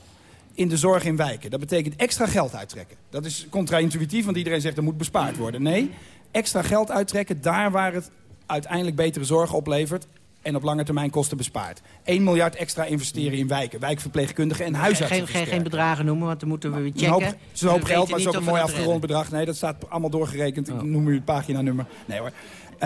in de zorg in wijken. Dat betekent extra geld uittrekken. Dat is contra-intuïtief, want iedereen zegt er moet bespaard worden. Nee, extra geld uittrekken daar waar het uiteindelijk betere zorg oplevert... en op lange termijn kosten bespaart. 1 miljard extra investeren in wijken. Wijkverpleegkundigen en huisartsen Geen, geen, bedragen noemen, want dan moeten we weer een hoop, checken. het is een hoop geld, maar het is ook een mooi afgerond bedrag. Nee, dat staat allemaal doorgerekend. Oh. Ik noem u het paginanummer. Nee hoor.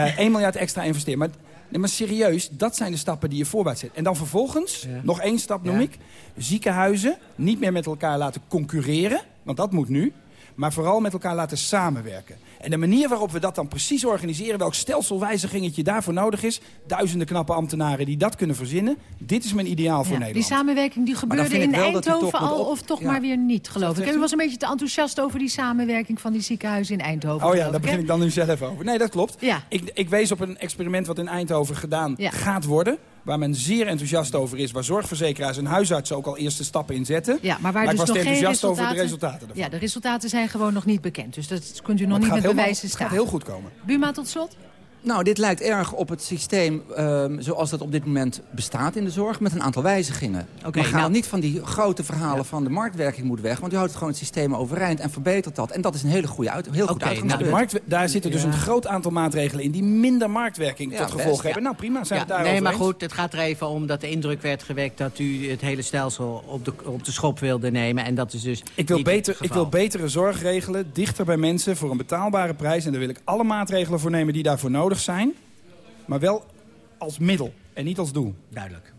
Eh 1 miljard extra investeren. Maar, nee, maar serieus, dat zijn de stappen die je voorwaarts zet. En dan vervolgens, nog één stap noem Ja. ik... ziekenhuizen niet meer met elkaar laten concurreren. Want dat moet nu. Maar vooral met elkaar laten samenwerken. En de manier waarop we dat dan precies organiseren... welk stelselwijzigingetje daarvoor nodig is... duizenden knappe ambtenaren die dat kunnen verzinnen... dit is mijn ideaal voor Ja, die Nederland. samenwerking die gebeurde ik in Eindhoven al, of toch Ja. maar weer niet, geloof ik. En u was een beetje te enthousiast over die samenwerking van die ziekenhuizen in Eindhoven. Oh ja, daar ik, begin ik dan nu zelf over. Nee, dat klopt. Ja. Ik, ik wees op een experiment wat in Eindhoven gedaan gaat worden. Waar men zeer enthousiast over is. Waar zorgverzekeraars en huisartsen ook al eerste stappen in zetten. Ja, maar waar ik dus was nog geen enthousiast resultaten... over de resultaten ervan. Ja, de resultaten zijn gewoon nog niet bekend. Dus dat kunt u nog niet met bewijzen staan. Het gaat heel goed komen. Buma tot slot? Nou, dit lijkt erg op het systeem ehm, zoals dat op dit moment bestaat in de zorg... met een aantal wijzigingen. Oké, maar ga nou- niet van die grote verhalen van de marktwerking moet weg... want u houdt gewoon het systeem overeind en verbetert dat. En dat is een hele goede uit, heel goed Oké, Nou, de markt, daar zitten dus Ja. een groot aantal maatregelen in... die minder marktwerking Ja, tot best, gevolg ja. hebben. Nou prima, zijn Ja, we het daarover nee, maar eens? goed, het gaat er even om dat de indruk werd gewekt... dat u het hele stelsel op de, op de schop wilde nemen. En dat is dus Ik wil, beter, ik wil betere zorg regelen, dichter bij mensen, voor een betaalbare prijs. En daar wil ik alle maatregelen voor nemen die daarvoor nodig zijn. Maar wel als middel en niet als doel. Duidelijk.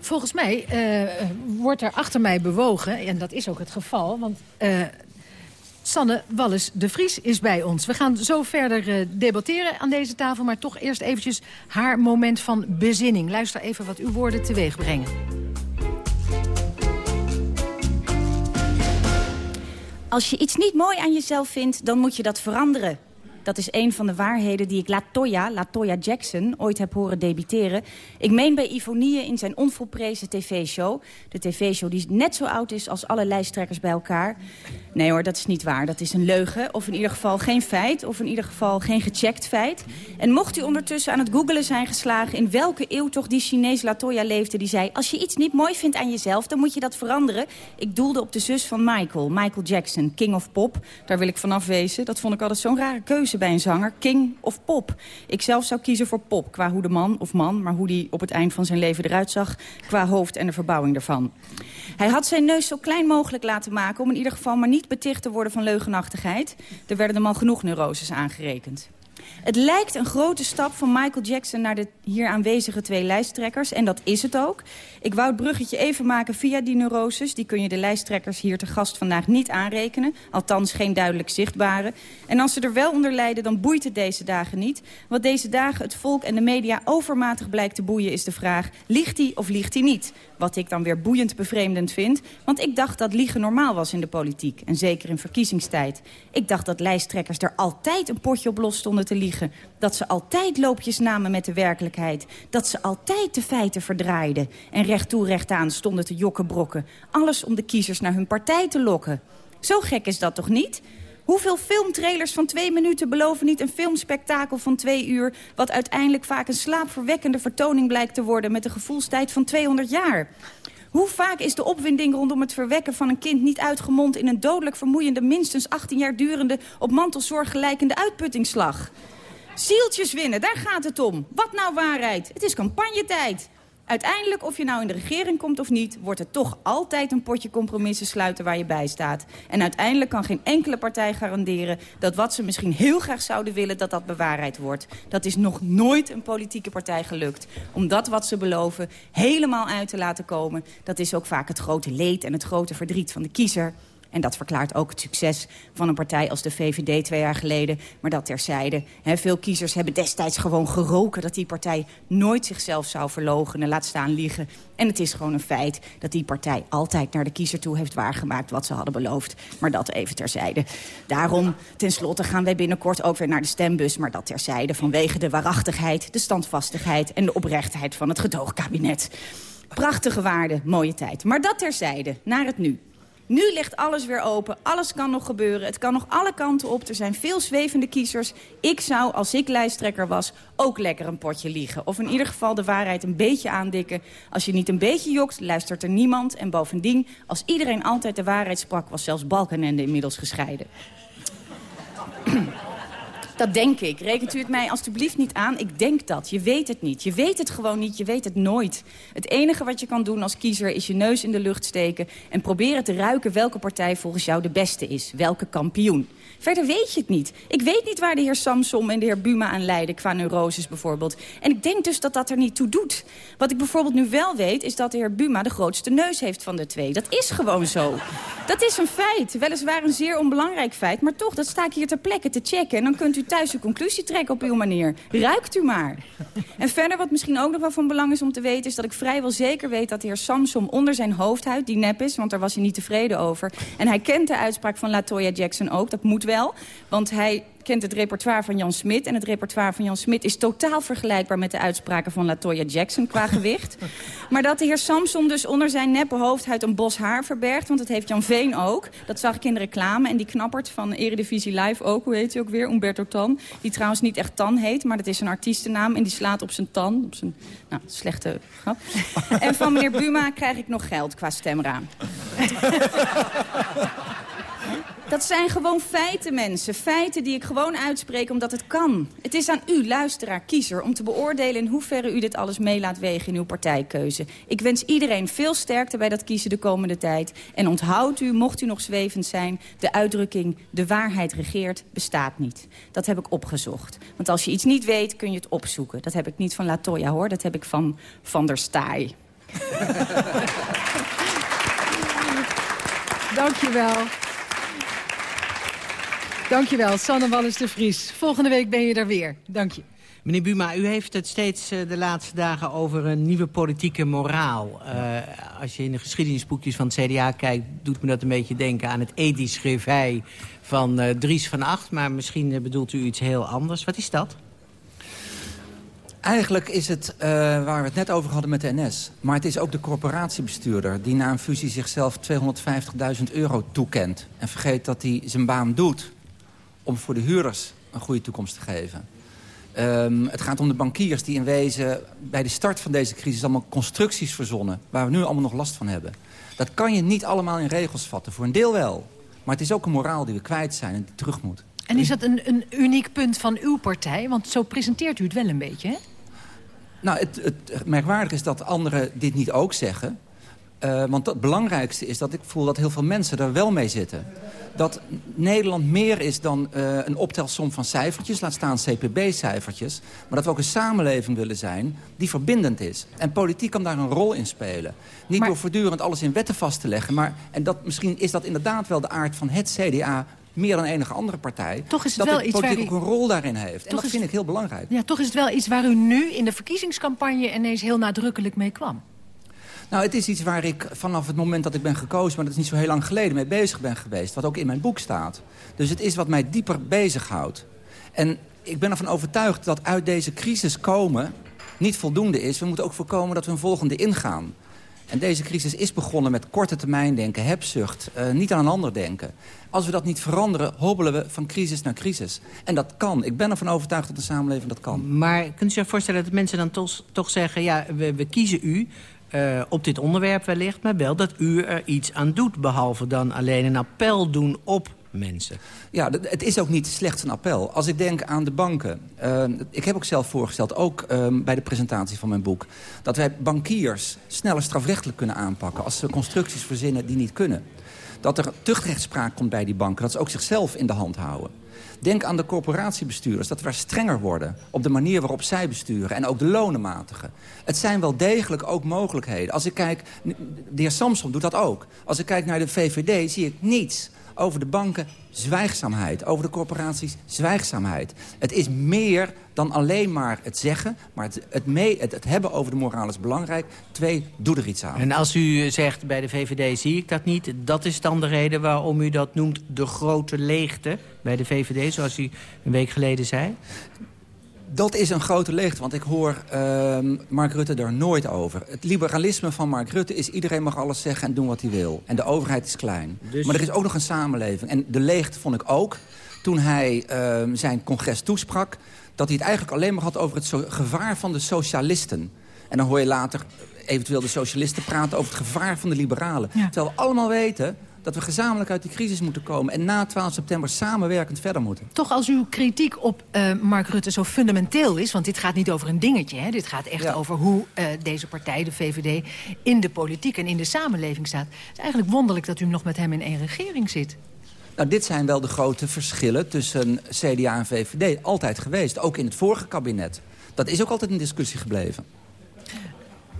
Volgens mij eh, wordt er achter mij bewogen, en dat is ook het geval... want eh, Sanne Wallis de Vries is bij ons. We gaan zo verder eh, debatteren aan deze tafel... maar toch eerst eventjes haar moment van bezinning. Luister even wat uw woorden teweeg brengen. Als je iets niet mooi aan jezelf vindt, dan moet je dat veranderen. Dat is een van de waarheden die ik Latoya, Latoya Jackson, ooit heb horen debiteren. Ik meen bij Ivonie in zijn onvolprezen tv-show. De tv-show die net zo oud is als alle lijsttrekkers bij elkaar. Nee hoor, dat is niet waar. Dat is een leugen. Of in ieder geval geen feit. Of in ieder geval geen gecheckt feit. En mocht u ondertussen aan het googelen zijn geslagen... in welke eeuw toch die Chinees Latoya leefde die zei... als je iets niet mooi vindt aan jezelf, dan moet je dat veranderen. Ik doelde op de zus van Michael, Michael Jackson, King of Pop. Daar wil ik vanaf wezen. Dat vond ik altijd zo'n rare keuze bij een zanger. King of Pop. Ik zelf zou kiezen voor Pop, qua hoe de man of man... maar hoe die op het eind van zijn leven eruit zag... qua hoofd en de verbouwing ervan. Hij had zijn neus zo klein mogelijk laten maken... om in ieder geval maar niet beticht te worden van leugenachtigheid. Er werden hem al genoeg neuroses aangerekend. Het lijkt een grote stap van Michael Jackson naar de hier aanwezige twee lijsttrekkers. En dat is het ook. Ik wou het bruggetje even maken via die neuroses. Die kun je de lijsttrekkers hier te gast vandaag niet aanrekenen. Althans geen duidelijk zichtbare. En als ze er wel onder lijden, dan boeit het deze dagen niet. Wat deze dagen het volk en de media overmatig blijkt te boeien is de vraag... liegt hij of liegt hij niet? Wat ik dan weer boeiend bevreemdend vind. Want ik dacht dat liegen normaal was in de politiek. En zeker in verkiezingstijd. Ik dacht dat lijsttrekkers er altijd een potje op los stonden te liegen. Dat ze altijd loopjes namen met de werkelijkheid. Dat ze altijd de feiten verdraaiden. En recht toe recht aan stonden te jokkenbrokken. Alles om de kiezers naar hun partij te lokken. Zo gek is dat toch niet? Hoeveel filmtrailers van twee minuten beloven niet een filmspektakel van twee uur... wat uiteindelijk vaak een slaapverwekkende vertoning blijkt te worden... met een gevoelstijd van 200 jaar? Hoe vaak is de opwinding rondom het verwekken van een kind niet uitgemond... in een dodelijk vermoeiende, minstens 18 jaar durende... op mantelzorg gelijkende uitputtingsslag? Zieltjes winnen, daar gaat het om. Wat nou waarheid? Het is campagnetijd. Uiteindelijk, of je nou in de regering komt of niet... wordt het toch altijd een potje compromissen sluiten waar je bij staat. En uiteindelijk kan geen enkele partij garanderen... dat wat ze misschien heel graag zouden willen, dat dat bewaarheid wordt. Dat is nog nooit een politieke partij gelukt. Om dat wat ze beloven helemaal uit te laten komen. Dat is ook vaak het grote leed en het grote verdriet van de kiezer. En dat verklaart ook het succes van een partij als de VVD twee jaar geleden. Maar dat terzijde. He, veel kiezers hebben destijds gewoon geroken... dat die partij nooit zichzelf zou verlogenen, laat staan liegen. En het is gewoon een feit dat die partij altijd naar de kiezer toe heeft waargemaakt... wat ze hadden beloofd. Maar dat even terzijde. Daarom, tenslotte, gaan wij binnenkort ook weer naar de stembus. Maar dat terzijde vanwege de waarachtigheid, de standvastigheid... en de oprechtheid van het gedoogkabinet. Prachtige waarde, mooie tijd. Maar dat terzijde, naar het nu. Nu ligt alles weer open, alles kan nog gebeuren. Het kan nog alle kanten op, er zijn veel zwevende kiezers. Ik zou, als ik lijsttrekker was, ook lekker een potje liegen. Of in ieder geval de waarheid een beetje aandikken. Als je niet een beetje jokt, luistert er niemand. En bovendien, als iedereen altijd de waarheid sprak... was zelfs Balkenende inmiddels gescheiden. Dat denk ik. Rekent u het mij alstublieft niet aan? Ik denk dat. Je weet het niet. Je weet het gewoon niet. Je weet het nooit. Het enige wat je kan doen als kiezer is je neus in de lucht steken... en proberen te ruiken welke partij volgens jou de beste is. Welke kampioen. Verder weet je het niet. Ik weet niet waar de heer Samsom en de heer Buma aan lijden... qua neuroses bijvoorbeeld. En ik denk dus dat dat er niet toe doet. Wat ik bijvoorbeeld nu wel weet... is dat de heer Buma de grootste neus heeft van de twee. Dat is gewoon zo. Dat is een feit. Weliswaar een zeer onbelangrijk feit. Maar toch, dat sta ik hier ter plekke te checken. En dan kunt u thuis uw conclusie trekken op uw manier. Ruikt u maar. En verder, wat misschien ook nog wel van belang is om te weten... is dat ik vrijwel zeker weet dat de heer Samsom onder zijn hoofdhuid... die nep is, want daar was hij niet tevreden over... en hij kent de uitspraak van Latoya Jackson ook. Dat moet wel, want hij kent het repertoire van Jan Smit. En het repertoire van Jan Smit is totaal vergelijkbaar met de uitspraken van Latoya Jackson qua gewicht. Maar dat de heer Samson dus onder zijn neppe hoofdhuid een bos haar verbergt. Want dat heeft Jan Veen ook. Dat zag ik in de reclame. En die knappert van Eredivisie Live ook. Hoe heet hij ook weer? Umberto Tan. Die trouwens niet echt Tan heet, maar dat is een artiestennaam. En die slaat op zijn tan. Op zijn nou, slechte grap. en van meneer Buma krijg ik nog geld qua stemraam. Dat zijn gewoon feiten, mensen. Feiten die ik gewoon uitspreek omdat het kan. Het is aan u, luisteraar, kiezer, om te beoordelen... in hoeverre u dit alles mee laat wegen in uw partijkeuze. Ik wens iedereen veel sterkte bij dat kiezen de komende tijd. En onthoud u, mocht u nog zwevend zijn... de uitdrukking de waarheid regeert bestaat niet. Dat heb ik opgezocht. Want als je iets niet weet, kun je het opzoeken. Dat heb ik niet van Latoya, hoor. Dat heb ik van Van der Staaij. Dank je wel. Dankjewel, Sanne Wallis de Vries. Volgende week ben je er weer. Dank je. Meneer Buma, u heeft het steeds uh, de laatste dagen over een nieuwe politieke moraal. Uh, als je in de geschiedenisboekjes van het CDA kijkt... doet me dat een beetje denken aan het ethisch revij van uh, Dries van Acht. Maar misschien bedoelt u iets heel anders. Wat is dat? Eigenlijk is het uh, waar we het net over hadden met de NS. Maar het is ook de corporatiebestuurder die na een fusie zichzelf 250.000 euro toekent. En vergeet dat hij zijn baan doet om voor de huurders een goede toekomst te geven. Um, het gaat om de bankiers die in wezen bij de start van deze crisis... allemaal constructies verzonnen waar we nu allemaal nog last van hebben. Dat kan je niet allemaal in regels vatten, voor een deel wel. Maar het is ook een moraal die we kwijt zijn en die terug moet. En is dat een, een uniek punt van uw partij? Want zo presenteert u het wel een beetje, hè? Nou, het, het merkwaardige is dat anderen dit niet ook zeggen. Uh, want het belangrijkste is dat ik voel dat heel veel mensen er wel mee zitten dat Nederland meer is dan uh, een optelsom van cijfertjes, laat staan CPB-cijfertjes, maar dat we ook een samenleving willen zijn die verbindend is. En politiek kan daar een rol in spelen. Niet maar... door voortdurend alles in wetten vast te leggen, maar en dat, misschien is dat inderdaad wel de aard van het CDA meer dan enige andere partij. Toch is het dat wel iets waar ook een rol daarin heeft. En dat vind ik heel belangrijk. Ja, toch is het wel iets waar u nu in de verkiezingscampagne ineens heel nadrukkelijk mee kwam. Nou, het is iets waar ik vanaf het moment dat ik ben gekozen... maar dat is niet zo heel lang geleden, mee bezig ben geweest. Wat ook in mijn boek staat. Dus het is wat mij dieper bezighoudt. En ik ben ervan overtuigd dat uit deze crisis komen niet voldoende is. We moeten ook voorkomen dat we een volgende ingaan. En deze crisis is begonnen met korte termijn denken, hebzucht, uh, niet aan een ander denken. Als we dat niet veranderen, hobbelen we van crisis naar crisis. En dat kan. Ik ben ervan overtuigd dat de samenleving dat kan. Maar kunt u zich voorstellen dat mensen dan toch, toch zeggen... ja, we, we kiezen u, uh, op dit onderwerp wellicht... maar wel dat u er iets aan doet... behalve dan alleen een appel doen op mensen. Ja, het is ook niet slechts een appel. Als ik denk aan de banken... Uh, ik heb ook zelf voorgesteld, ook uh, bij de presentatie van mijn boek... dat wij bankiers sneller strafrechtelijk kunnen aanpakken... als ze constructies verzinnen die niet kunnen. Dat er tuchtrechtspraak komt bij die banken, dat ze ook zichzelf in de hand houden. Denk aan de corporatiebestuurders, dat we strenger worden... op de manier waarop zij besturen en ook de lonenmatigen. Het zijn wel degelijk ook mogelijkheden. Als ik kijk, de heer Samson doet dat ook. Als ik kijk naar de VVD zie ik niets over de banken zwijgzaamheid. Over de corporaties zwijgzaamheid. Het is meer dan alleen maar het zeggen. Maar het, het, het, hebben over de moraal is belangrijk. Twee, doe er iets aan. En als u zegt bij de VVD zie ik dat niet. Dat is dan de reden waarom u dat noemt de grote leegte bij de VVD. Zoals u een week geleden zei dat is een grote leegte, want ik hoor uh, Mark Rutte daar nooit over. Het liberalisme van Mark Rutte is iedereen mag alles zeggen en doen wat hij wil. En de overheid is klein. Dus... Maar er is ook nog een samenleving. En de leegte vond ik ook toen hij uh, zijn congres toesprak... dat hij het eigenlijk alleen maar had over het gevaar van de socialisten. En dan hoor je later eventueel de socialisten praten over het gevaar van de liberalen. Ja. Terwijl we allemaal weten dat we gezamenlijk uit die crisis moeten komen... en na 12 september samenwerkend verder moeten. Toch als uw kritiek op uh, Mark Rutte zo fundamenteel is... want dit gaat niet over een dingetje, hè? dit gaat echt over hoe uh, deze partij, de VVD... in de politiek en in de samenleving staat. Het is eigenlijk wonderlijk dat u nog met hem in één regering zit. Nou, dit zijn wel de grote verschillen tussen CDA en VVD. Altijd geweest, ook in het vorige kabinet. Dat is ook altijd een discussie gebleven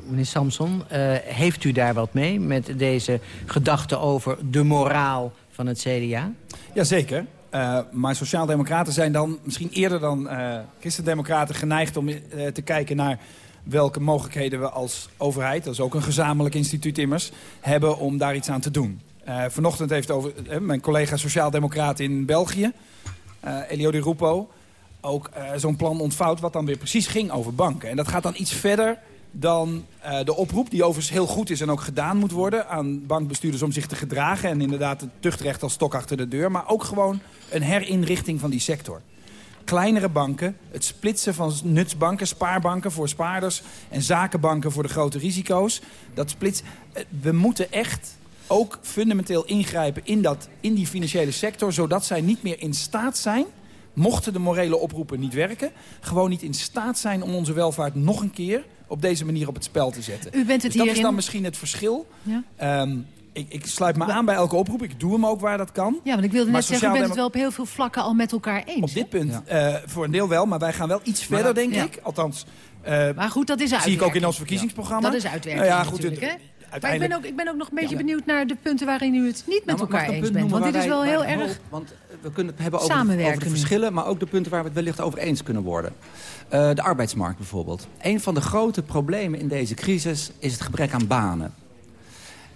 meneer Samson, uh, heeft u daar wat mee met deze gedachte over de moraal van het CDA? Jazeker. Uh, maar sociaaldemocraten zijn dan misschien eerder dan uh, christendemocraten geneigd om te kijken naar welke mogelijkheden we als overheid, dat is ook een gezamenlijk instituut immers, hebben om daar iets aan te doen. vanochtend heeft over, mijn collega sociaaldemocraat in België, Elio Di Rupo, ook zo'n plan ontvouwd wat dan weer precies ging over banken. En dat gaat dan iets verder dan uh, de oproep, die overigens heel goed is en ook gedaan moet worden... aan bankbestuurders om zich te gedragen... en inderdaad het tuchtrecht als stok achter de deur... maar ook gewoon een herinrichting van die sector. Kleinere banken, het splitsen van nutsbanken, spaarbanken voor spaarders... en zakenbanken voor de grote risico's. Dat splits, uh, we moeten echt ook fundamenteel ingrijpen in, dat, in die financiële sector... zodat zij niet meer in staat zijn mochten de morele oproepen niet werken... gewoon niet in staat zijn om onze welvaart nog een keer op deze manier op het spel te zetten. U bent het dus dat is dan misschien het verschil. Ja. Um, ik, ik, sluit me aan bij elke oproep. Ik doe hem ook waar dat kan. Ja, want ik wilde net zeggen, u bent het wel op heel veel vlakken al met elkaar eens. Op dit punt ja. uh, voor een deel wel, maar wij gaan wel iets maar, verder, denk ja. ik. Althans, uh, maar goed, dat is zie ik ook in ons verkiezingsprogramma. Dat is uitwerking nou ja, goed, natuurlijk, Maar ik ben, ook, ik ben ook nog een beetje ja, benieuwd naar de punten waarin u het niet met nou, elkaar eens bent. Want dit is wel heel erg Want we kunnen het hebben over, over de verschillen... maar ook de punten waar we het wellicht over eens kunnen worden. Uh, de arbeidsmarkt bijvoorbeeld. Een van de grote problemen in deze crisis is het gebrek aan banen.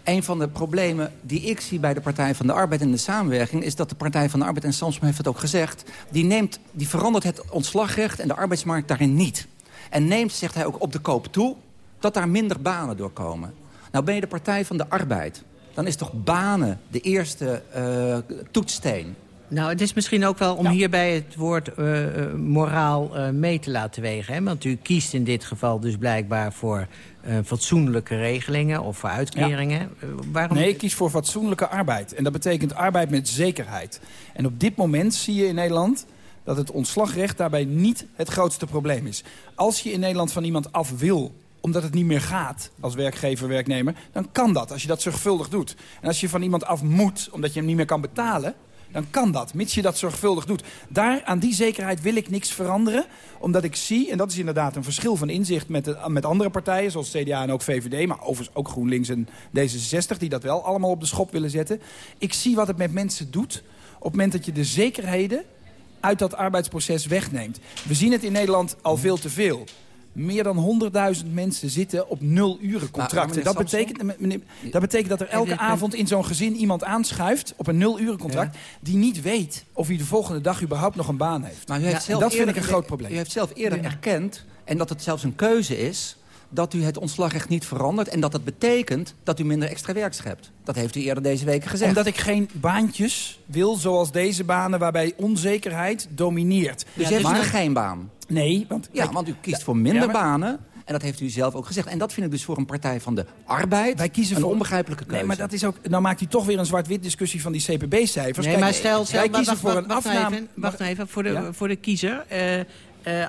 Een van de problemen die ik zie bij de Partij van de Arbeid en de samenwerking... is dat de Partij van de Arbeid, en Samsom heeft het ook gezegd... Die, neemt, die verandert het ontslagrecht en de arbeidsmarkt daarin niet. En neemt, zegt hij ook, op de koop toe dat daar minder banen doorkomen. Nou ben je de Partij van de Arbeid. Dan is toch banen de eerste uh, toetssteen. Nou, het is misschien ook wel om ja. hierbij het woord uh, moraal uh, mee te laten wegen. Hè? Want u kiest in dit geval dus blijkbaar voor uh, fatsoenlijke regelingen of voor uitkeringen. Ja. waarom... Nee, ik kies voor fatsoenlijke arbeid. En dat betekent arbeid met zekerheid. En op dit moment zie je in Nederland dat het ontslagrecht daarbij niet het grootste probleem is. Als je in Nederland van iemand af wil omdat het niet meer gaat als werkgever, werknemer... dan kan dat, als je dat zorgvuldig doet. En als je van iemand af moet, omdat je hem niet meer kan betalen dan kan dat, mits je dat zorgvuldig doet. Daar, aan die zekerheid wil ik niks veranderen. Omdat ik zie, en dat is inderdaad een verschil van inzicht met, de, met andere partijen... zoals CDA en ook VVD, maar overigens ook GroenLinks en D66... die dat wel allemaal op de schop willen zetten. Ik zie wat het met mensen doet op het moment dat je de zekerheden uit dat arbeidsproces wegneemt. We zien het in Nederland al veel te veel meer dan 100.000 mensen zitten op nul uren contracten. Dat betekent, meneer, dat betekent dat er elke avond in zo'n gezin iemand aanschuift op een nul uren contract... die niet weet of hij de volgende dag überhaupt nog een baan heeft. Maar heeft ja, dat eerder, vind ik een groot probleem. U heeft zelf eerder ja. erkend, en dat het zelfs een keuze is dat u het ontslagrecht niet verandert... en dat dat betekent dat u minder extra werk schept. Dat heeft u eerder deze weken gezegd. Omdat ik geen baantjes wil zoals deze banen... waarbij onzekerheid domineert. Dus ja, maar... u geen baan? Nee. Want, ja, want u kiest voor minder ja, maar... banen... En dat heeft u zelf ook gezegd. En dat vind ik dus voor een partij van de arbeid Wij kiezen een voor... onbegrijpelijke keuze. Nee, maar dat is ook... Nou maakt u toch weer een zwart-wit discussie van die CPB-cijfers. Nee, Kijk, maar stel... stel wij kiezen wacht, voor een wacht afname... Even, wacht even, voor de, ja? voor de kiezer. Uh, uh,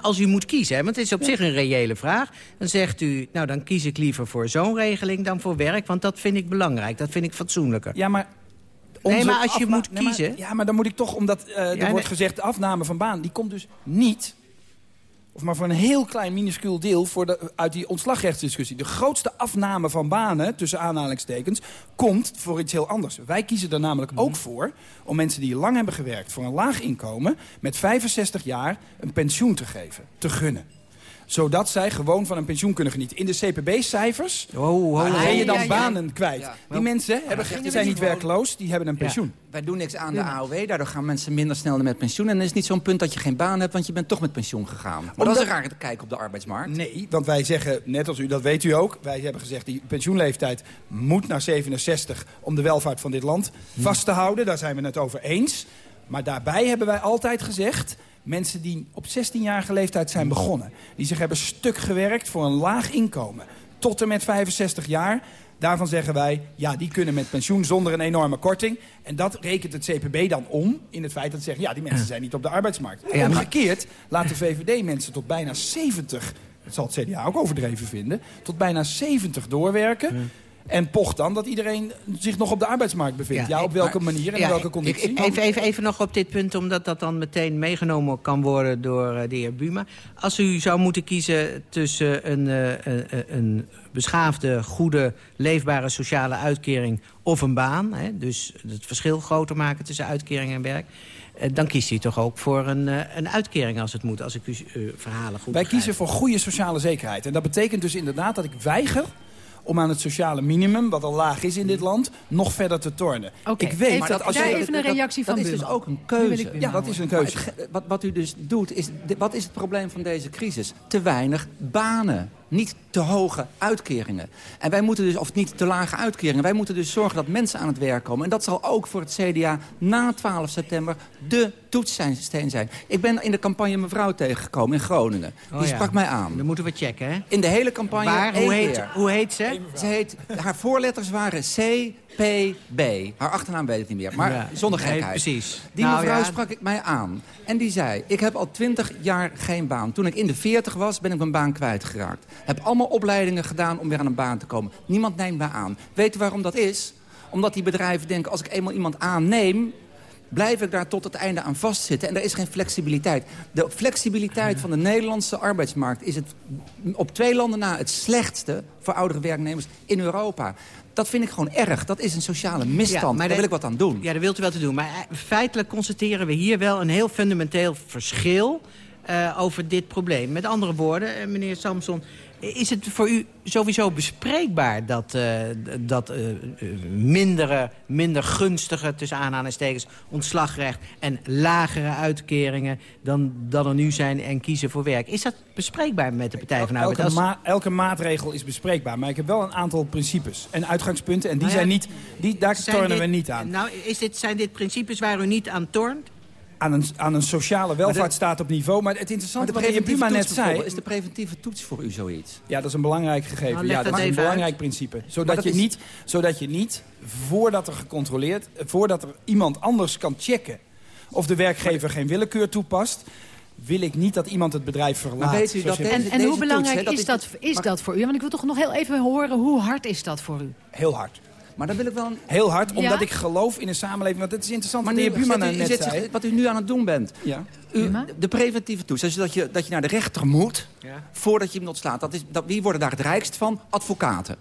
als u moet kiezen, hè, want het is op ja. zich een reële vraag... dan zegt u, nou dan kies ik liever voor zo'n regeling dan voor werk... want dat vind ik belangrijk, dat vind ik fatsoenlijker. Ja, maar Onze maar als je afna- moet Nee, maar- kiezen... ja, maar dan moet ik toch, omdat eh, er nee. wordt gezegd... de afname van baan, die komt dus niet... of maar voor een heel klein minuscuul deel... Voor de, uit die ontslagrechtsdiscussie. De grootste afname van banen, tussen aanhalingstekens... komt voor iets heel anders. Wij kiezen er namelijk Mhm. ook voor... om mensen die lang hebben gewerkt voor een laag inkomen... met 65 jaar een pensioen te geven, te gunnen zodat zij gewoon van een pensioen kunnen genieten. In de CPB-cijfers oh, ben je ja, dan ja, ja. banen kwijt. Ja. Die mensen hebben, zijn niet gewoon- werkloos, die hebben een pensioen. Wij doen niks aan de AOW, daardoor gaan mensen minder snel met pensioen. En dan is het niet zo'n punt dat je geen baan hebt, want je bent toch met pensioen gegaan. Maar dat Omdat- is een rare te kijken op de arbeidsmarkt. Nee, want wij zeggen, net als u, dat weet u ook... wij hebben gezegd, die pensioenleeftijd moet naar 67... om de welvaart van dit land vast te houden. Daar zijn we het over eens. Maar daarbij hebben wij altijd gezegd... mensen die op 16-jarige leeftijd zijn begonnen... die zich hebben stuk gewerkt voor een laag inkomen... tot en met 65 jaar... Daarvan zeggen wij, ja, die kunnen met pensioen zonder een enorme korting. En dat rekent het CPB dan om in het feit dat ze zeggen... ja, die mensen zijn niet op de arbeidsmarkt. Ja, maar- Omgekeerd laat de VVD mensen tot bijna 70... dat zal het CDA ook overdreven vinden... tot bijna 70 doorwerken... En pocht dan dat iedereen zich nog op de arbeidsmarkt bevindt. Ja, op welke manier en Ja, in welke conditie? ik- even, even, even nog op dit punt, omdat dat dan meteen meegenomen kan worden door eh, de heer Buma. Als u zou moeten kiezen tussen een, eh, een, een beschaafde, goede, leefbare sociale uitkering of een baan... Hè, dus het verschil groter maken tussen uitkering en werk... eh, dan kiest u toch ook voor een, eh, een uitkering als het moet, als ik uw eh, verhalen goed Wij begrijp. kiezen voor goede sociale zekerheid. En dat betekent dus inderdaad dat ik weiger om aan het sociale minimum, wat al laag is in dit land, nog verder te tornen. Ik weet even- dat als je... even een reactie dat van is dus ook een keuze. Ja, dat is een keuze. het wat, wat u dus doet, is, wat is het probleem van deze crisis? Te weinig banen. Niet te hoge uitkeringen. En wij moeten dus, of niet te lage uitkeringen. Wij moeten dus zorgen dat mensen aan het werk komen. En dat zal ook voor het CDA na 12 september de toetssteen zijn. Ik ben in de campagne mevrouw tegengekomen in Groningen. Die Oh ja. sprak mij aan. Dan moeten we checken, hè? In de hele campagne Waar? Hoe heet, hoe heet ze? Ze heet, haar voorletters waren CPB. Haar achternaam weet ik niet meer, maar Ja, zonder nee, gekheid. precies. Die Nou, mevrouw ja. sprak ik mij aan. En die zei, ik heb al 20 jaar geen baan. Toen ik in de 40 was, ben ik mijn baan kwijtgeraakt. Heb allemaal opleidingen gedaan om weer aan een baan te komen. Niemand neemt mij aan. Weet u waarom dat is? Omdat die bedrijven denken, als ik eenmaal iemand aanneem blijf ik daar tot het einde aan vastzitten. En er is geen flexibiliteit. De flexibiliteit van de Nederlandse arbeidsmarkt... is het op twee landen na het slechtste voor oudere werknemers in Europa. Dat vind ik gewoon erg. Dat is een sociale misstand. Daar de- wil ik wat aan doen. Ja, daar wilt u wel te doen. Maar eh, feitelijk constateren we hier wel een heel fundamenteel verschil... eh, over dit probleem. Met andere woorden, eh, meneer Samson... is het voor u sowieso bespreekbaar dat, eh, dat eh, mindere, minder gunstige, tussen aanhalingstekens, ontslagrecht en lagere uitkeringen dan, dan er nu zijn en kiezen voor werk? Is dat bespreekbaar met de Partij van de Arbeid? Elke, ma- elke maatregel is bespreekbaar. Maar ik heb wel een aantal principes en uitgangspunten. En die Nou ja, zijn niet, die, daar tornen we niet aan. Nou, is dit, zijn dit principes waar u niet aan tornt? Aan een, aan een sociale welvaartsstaat op niveau. Maar het interessante Maar wat heer Buma net zei... Is de preventieve toets voor u zoiets? Ja, dat is een belangrijk gegeven. Nou, ja, dat dat is een belangrijk uit. principe. Zodat dat je, is- niet, zodat je niet, voordat er gecontroleerd... voordat er iemand anders kan checken... of de werkgever geen willekeur toepast... wil ik niet dat iemand het bedrijf verlaat. weet u dat. En, en hoe belangrijk toets, hè, dat is, is- dat, is maar- dat voor u? Want ik wil toch nog heel even horen, hoe hard is dat voor u? Heel hard. Maar dan wil ik wel een... Heel hard, omdat Ja? ik geloof in een samenleving... want het is interessant Maar wat de nu, heer Buma zet u- net zet- zei. wat u nu aan het doen bent. Ja. U, de preventieve toets, dus dat je, dat je naar de rechter moet... voordat je iemand ontslaat. Dat is, dat, wie worden daar het rijkst van? Advocaten.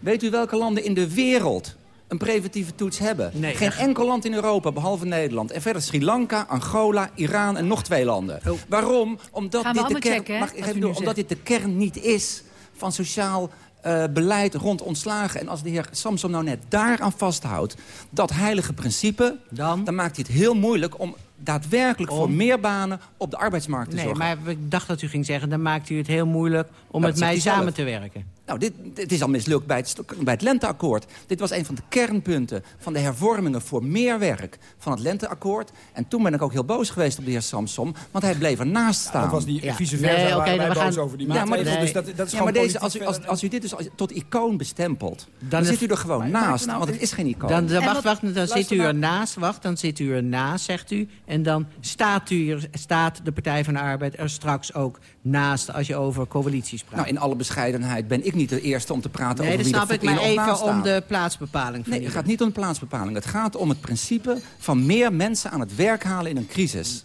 Weet u welke landen in de wereld een preventieve toets hebben? Nee, Geen echt. enkel land in Europa, behalve Nederland. En verder Sri Lanka, Angola, Iran en nog twee landen. Waarom? Omdat, dit de, kern, checken, mag omdat dit de kern niet is van sociaal eh, beleid rond ontslagen. En als de heer Samson nou net daaraan vasthoudt, dat heilige principe... Dan? maakt hij het heel moeilijk om daadwerkelijk voor meer banen op de arbeidsmarkt te Nee, zorgen. maar ik dacht dat u ging zeggen... dan maakt u het heel moeilijk om met mij samen te werken. Nou, dit, dit is al mislukt bij het, bij het lenteakkoord. Dit was een van de kernpunten van de hervormingen voor meer werk van het lenteakkoord. En toen ben ik ook heel boos geweest op de heer Samsom, want hij bleef ernaast staan. Dat was die Ja. vice Nee, versa, wij we boos gaan- over die Ja, maar nee. dus dat, dat is ja, maar deze, als, u, als, als u dit dus als- tot icoon bestempelt, dan, Dan is- zit u er gewoon Maar- naast. nou, want het is geen icoon. Dan, wacht, wacht, dan zit u ernaast, wacht, dan zit u ernaast, zegt u. En dan staat, u staat de Partij van de Arbeid er straks ook naast als je over coalities praat. Nou, in alle bescheidenheid ben ik niet de eerste om te praten Nee, over wie snap er ik, maar even om de plaatsbepaling. van Nee, het gaat niet om de plaatsbepaling. Het gaat om het principe van meer mensen aan het werk halen in een crisis.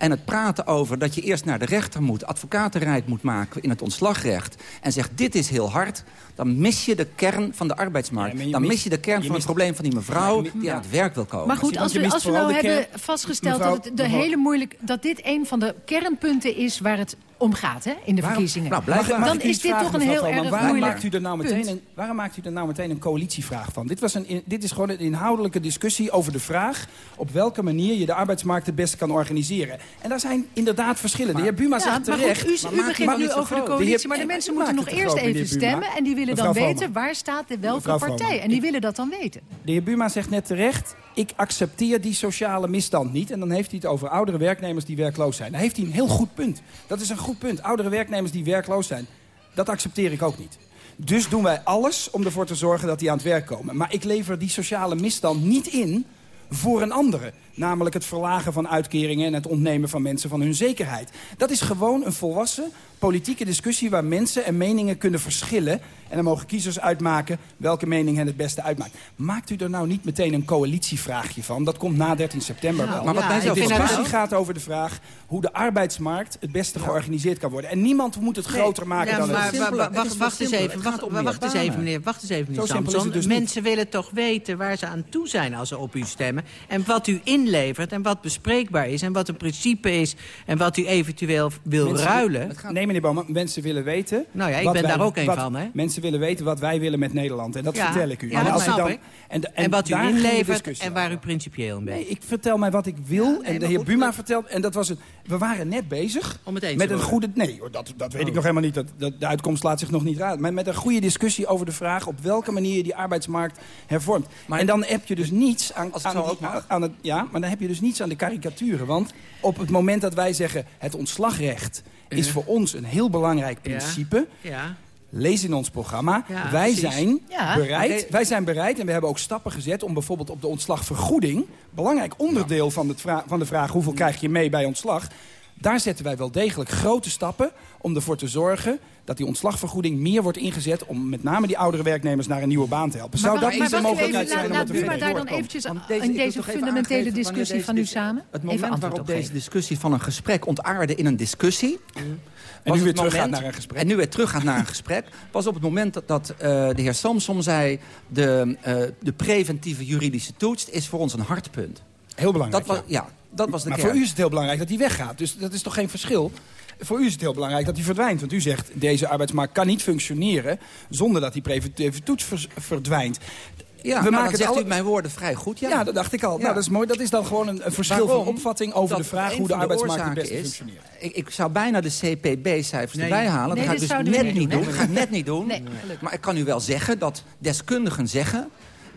En het praten over dat je eerst naar de rechter moet... advocatenrijd moet maken in het ontslagrecht... en zegt dit is heel hard... dan mis je de kern van de arbeidsmarkt. Ja, maar dan mist- mis je de kern je van het probleem van die mevrouw... die ja. aan het werk wil komen. Maar goed, als je we, als we nou hebben kern- vastgesteld Mevrouw- dat, het de mevrouw- hele moeilijk, dat dit een van de kernpunten is waar het om gaat hè, in de Waarom- verkiezingen. Nou, dan u is dit toch een heel erg waarom moeilijk maakt u er nou meteen punt. een, Waarom maakt u er nou meteen een coalitievraag van? Dit, was een, dit is gewoon een inhoudelijke discussie over de vraag... op welke manier je de arbeidsmarkt het beste kan organiseren. En daar zijn inderdaad verschillen. de heer Buma Ja, zegt maar goed, terecht... u, u maak- begint nu over de coalitie, heer- maar de mensen moeten nog eerst even stemmen... en die willen dan Mevrouw weten waar staat de welke partij. En die ik- willen dat dan weten. De heer Buma zegt net terecht, ik accepteer die sociale misstand niet. En dan heeft hij het over oudere werknemers die werkloos zijn. Dan heeft hij een heel goed punt. Dat is een goed punt. Oudere werknemers die werkloos zijn, dat accepteer ik ook niet. Dus doen wij alles om ervoor te zorgen dat die aan het werk komen. Maar ik lever die sociale misstand niet in voor een andere. Namelijk het verlagen van uitkeringen en het ontnemen van mensen van hun zekerheid. Dat is gewoon een volwassen politieke discussie waar mensen en meningen kunnen verschillen. En dan mogen kiezers uitmaken welke mening hen het beste uitmaakt. Maakt u er nou niet meteen een coalitievraagje van? Dat komt na 13 september Nou, wel. Maar wat mij de discussie gaat over de vraag hoe de arbeidsmarkt het beste georganiseerd kan worden. En niemand moet het groter maken ja, dan maar, het is wacht, wacht eens even, wacht, wacht eens even, meneer, wacht eens even, meneer Zo simpel is Samson. het dus niet. Mensen willen toch weten waar ze aan toe zijn als ze op u stemmen. En wat u inlevert en wat bespreekbaar is en wat een principe is... en wat u eventueel wil Mensen- ruilen. Nee, meneer Boman, mensen willen weten... Nou ja, ik ben wij- daar ook een van, hè? Mensen willen weten wat wij willen met Nederland. En dat Ja, vertel ik u. ja, En als dan- ik. En, En, wat u inlevert en waar u principieel in bent. Nee, ik vertel mij wat ik wil. en de heer goed, Buma maar- vertelt... En dat was het. We waren net bezig Om het eens met een goede... Nee, dat, dat weet ik Oh. nog helemaal niet. Dat, dat, de uitkomst laat zich nog niet raden. Maar met een goede discussie over de vraag... op welke manier je die arbeidsmarkt hervormt. Maar- en dan heb je dus niets aan, Als het aan, die- aan het... Ja, maar dan heb je dus niets aan de karikaturen. Want op het moment dat wij zeggen... het ontslagrecht is voor ons een heel belangrijk Ja. principe... Ja. Lees in ons programma. Ja, wij, precies. zijn Ja. bereid, wij zijn bereid en we hebben ook stappen gezet... om bijvoorbeeld op de ontslagvergoeding... belangrijk onderdeel van, het van de vraag... hoeveel krijg je mee bij ontslag... daar zetten wij wel degelijk grote stappen... om ervoor te zorgen dat die ontslagvergoeding meer wordt ingezet... om met name die oudere werknemers naar een nieuwe baan te helpen. Zou Maar dat niet een maar mogelijkheid even, zijn om laat- Buma verder daar dan eventjes deze- in deze fundamentele discussie deze van u samen Het moment waarop op deze discussie van een gesprek ontaarde in een discussie... En was nu weer het teruggaat moment- naar een gesprek. En nu weer teruggaat naar een gesprek. Was op het moment dat, dat eh, de heer Samsom zei... De, eh, de preventieve juridische toets is voor ons een hartpunt. Heel belangrijk. Dat was, ja. ja, dat was de maar kern. voor u is het heel belangrijk dat hij weggaat. Dus dat is toch geen verschil? Voor u is het heel belangrijk dat hij verdwijnt. Want u zegt, deze arbeidsmarkt kan niet functioneren... zonder dat die preventieve toets verdwijnt. Ja, we maar maken zegt alle- u mijn woorden vrij goed. Ja, Ja, dat dacht ik al. Ja. Nou, dat is mooi. Dat is dan gewoon een, een verschil Waarom? van opvatting over de vraag hoe de arbeidsmarkt het beste is, functioneert. Ik, ik zou bijna de CPB-cijfers Nee. erbij halen. Nee, dat ga ik dit dus net niet doen? Dat ga ik net niet doen. Maar ik kan u wel zeggen dat deskundigen zeggen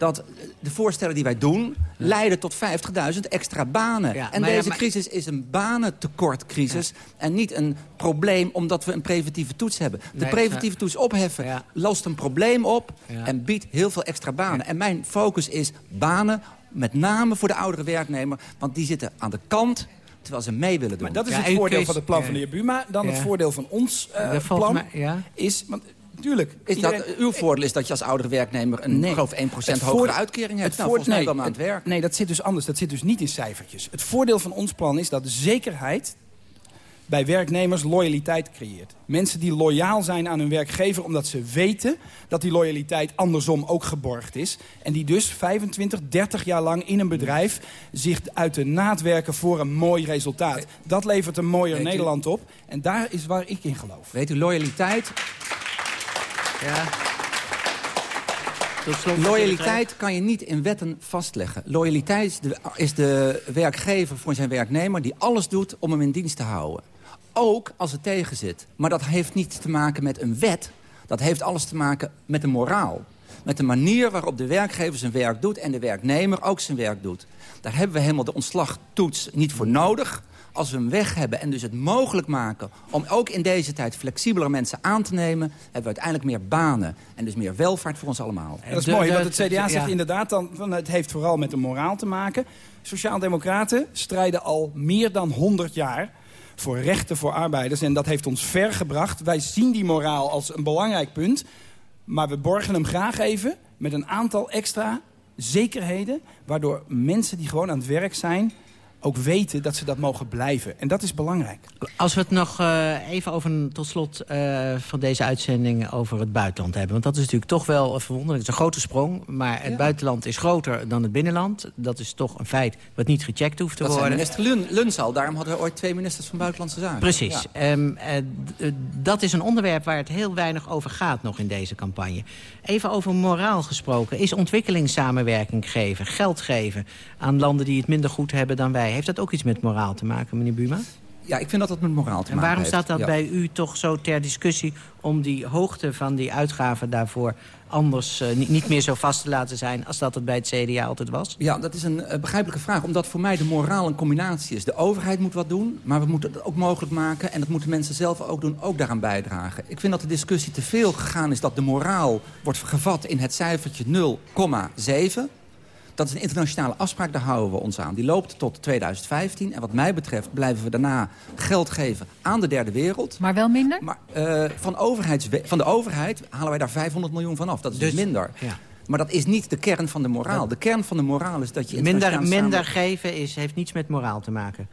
dat de voorstellen die wij doen... leiden tot 50.000 extra banen. Ja, en maar ja, deze maar- crisis is een banentekortcrisis... en niet een probleem omdat we een preventieve toets hebben. De Nee, preventieve toets opheffen Ja. lost een probleem op... Ja. en biedt heel veel extra banen. En mijn focus is banen, met name voor de oudere werknemer... want die zitten aan de kant terwijl ze mee willen doen. Maar dat is Ja, het voordeel Kees- van het plan ja. van de heer Buma. Dan het Ja. voordeel van ons eh, plan mij- ja. is... Want, tuurlijk, Is dat, uw voordeel is dat je als oudere werknemer een Nee. geloof 1% Het hogere uitkering hebt. Het nou, voort- mij nee, wel aan het het- werk. Nee, dat zit dus anders. Dat zit dus niet in cijfertjes. Het voordeel van ons plan is dat de zekerheid bij werknemers loyaliteit creëert. Mensen die loyaal zijn aan hun werkgever omdat ze weten dat die loyaliteit andersom ook geborgd is. En die dus 25, 30 jaar lang in een bedrijf zich uit de naad werken voor een mooi resultaat. Dat levert een mooier Nederland op. En daar is waar ik in geloof. Weet u, loyaliteit, Ja. Loyaliteit kan je niet in wetten vastleggen. Loyaliteit is de, is de werkgever voor zijn werknemer die alles doet om hem in dienst te houden. Ook als het tegen zit. Maar dat heeft niets te maken met een wet. Dat heeft alles te maken met de moraal. Met de manier waarop de werkgever zijn werk doet... en de werknemer ook zijn werk doet. Daar hebben we helemaal de ontslagtoets niet voor nodig. Als we hem weg hebben en dus het mogelijk maken... om ook in deze tijd flexibeler mensen aan te nemen... hebben we uiteindelijk meer banen. En dus meer welvaart voor ons allemaal. Ja, dat is De- mooi, de- want het CDA zegt ja. inderdaad dan... Van, het heeft vooral met de moraal te maken. Sociaaldemocraten strijden al meer dan 100 jaar voor rechten voor arbeiders. En dat heeft ons ver gebracht. Wij zien die moraal als een belangrijk punt. Maar we borgen hem graag even met een aantal extra zekerheden... waardoor mensen die gewoon aan het werk zijn ook weten dat ze dat mogen blijven. En dat is belangrijk. Als we het nog uh, even over, tot slot uh, van deze uitzending over het buitenland hebben. Want dat is natuurlijk toch wel verwonderlijk. Het is een grote sprong, maar het ja. buitenland is groter dan het binnenland. Dat is toch een feit wat niet gecheckt hoeft te dat worden. Dat minister Lun, Luns al. Daarom hadden we ooit twee ministers van Buitenlandse Zaken. Precies. Ja. Um, uh, dat is een onderwerp waar het heel weinig over gaat nog in deze campagne. Even over moraal gesproken. Is ontwikkelingssamenwerking geven, geld geven aan landen die het minder goed hebben dan wij heeft dat ook iets met moraal te maken, meneer Buma? Ja, ik vind dat dat met moraal te en maken waarom heeft. staat dat ja. bij u toch zo ter discussie... om die hoogte van die uitgaven daarvoor anders uh, niet, niet meer zo vast te laten zijn... als dat het bij het CDA altijd was? Ja, dat is een uh, begrijpelijke vraag. Omdat voor mij de moraal een combinatie is. De overheid moet wat doen, maar we moeten het ook mogelijk maken... en dat moeten mensen zelf ook doen, ook daaraan bijdragen. Ik vind dat de discussie te veel gegaan is dat de moraal wordt gevat... in het cijfertje 0,7... Dat is een internationale afspraak, daar houden we ons aan. Die loopt tot 2015. En wat mij betreft blijven we daarna geld geven aan de derde wereld. Maar wel minder? Maar uh, van, van de overheid halen wij daar 500 miljoen van af. Dat is dus, dus minder. Ja. Maar dat is niet de kern van de moraal. De kern van de moraal is dat je... Minder, minder geven is, heeft niets met moraal te maken.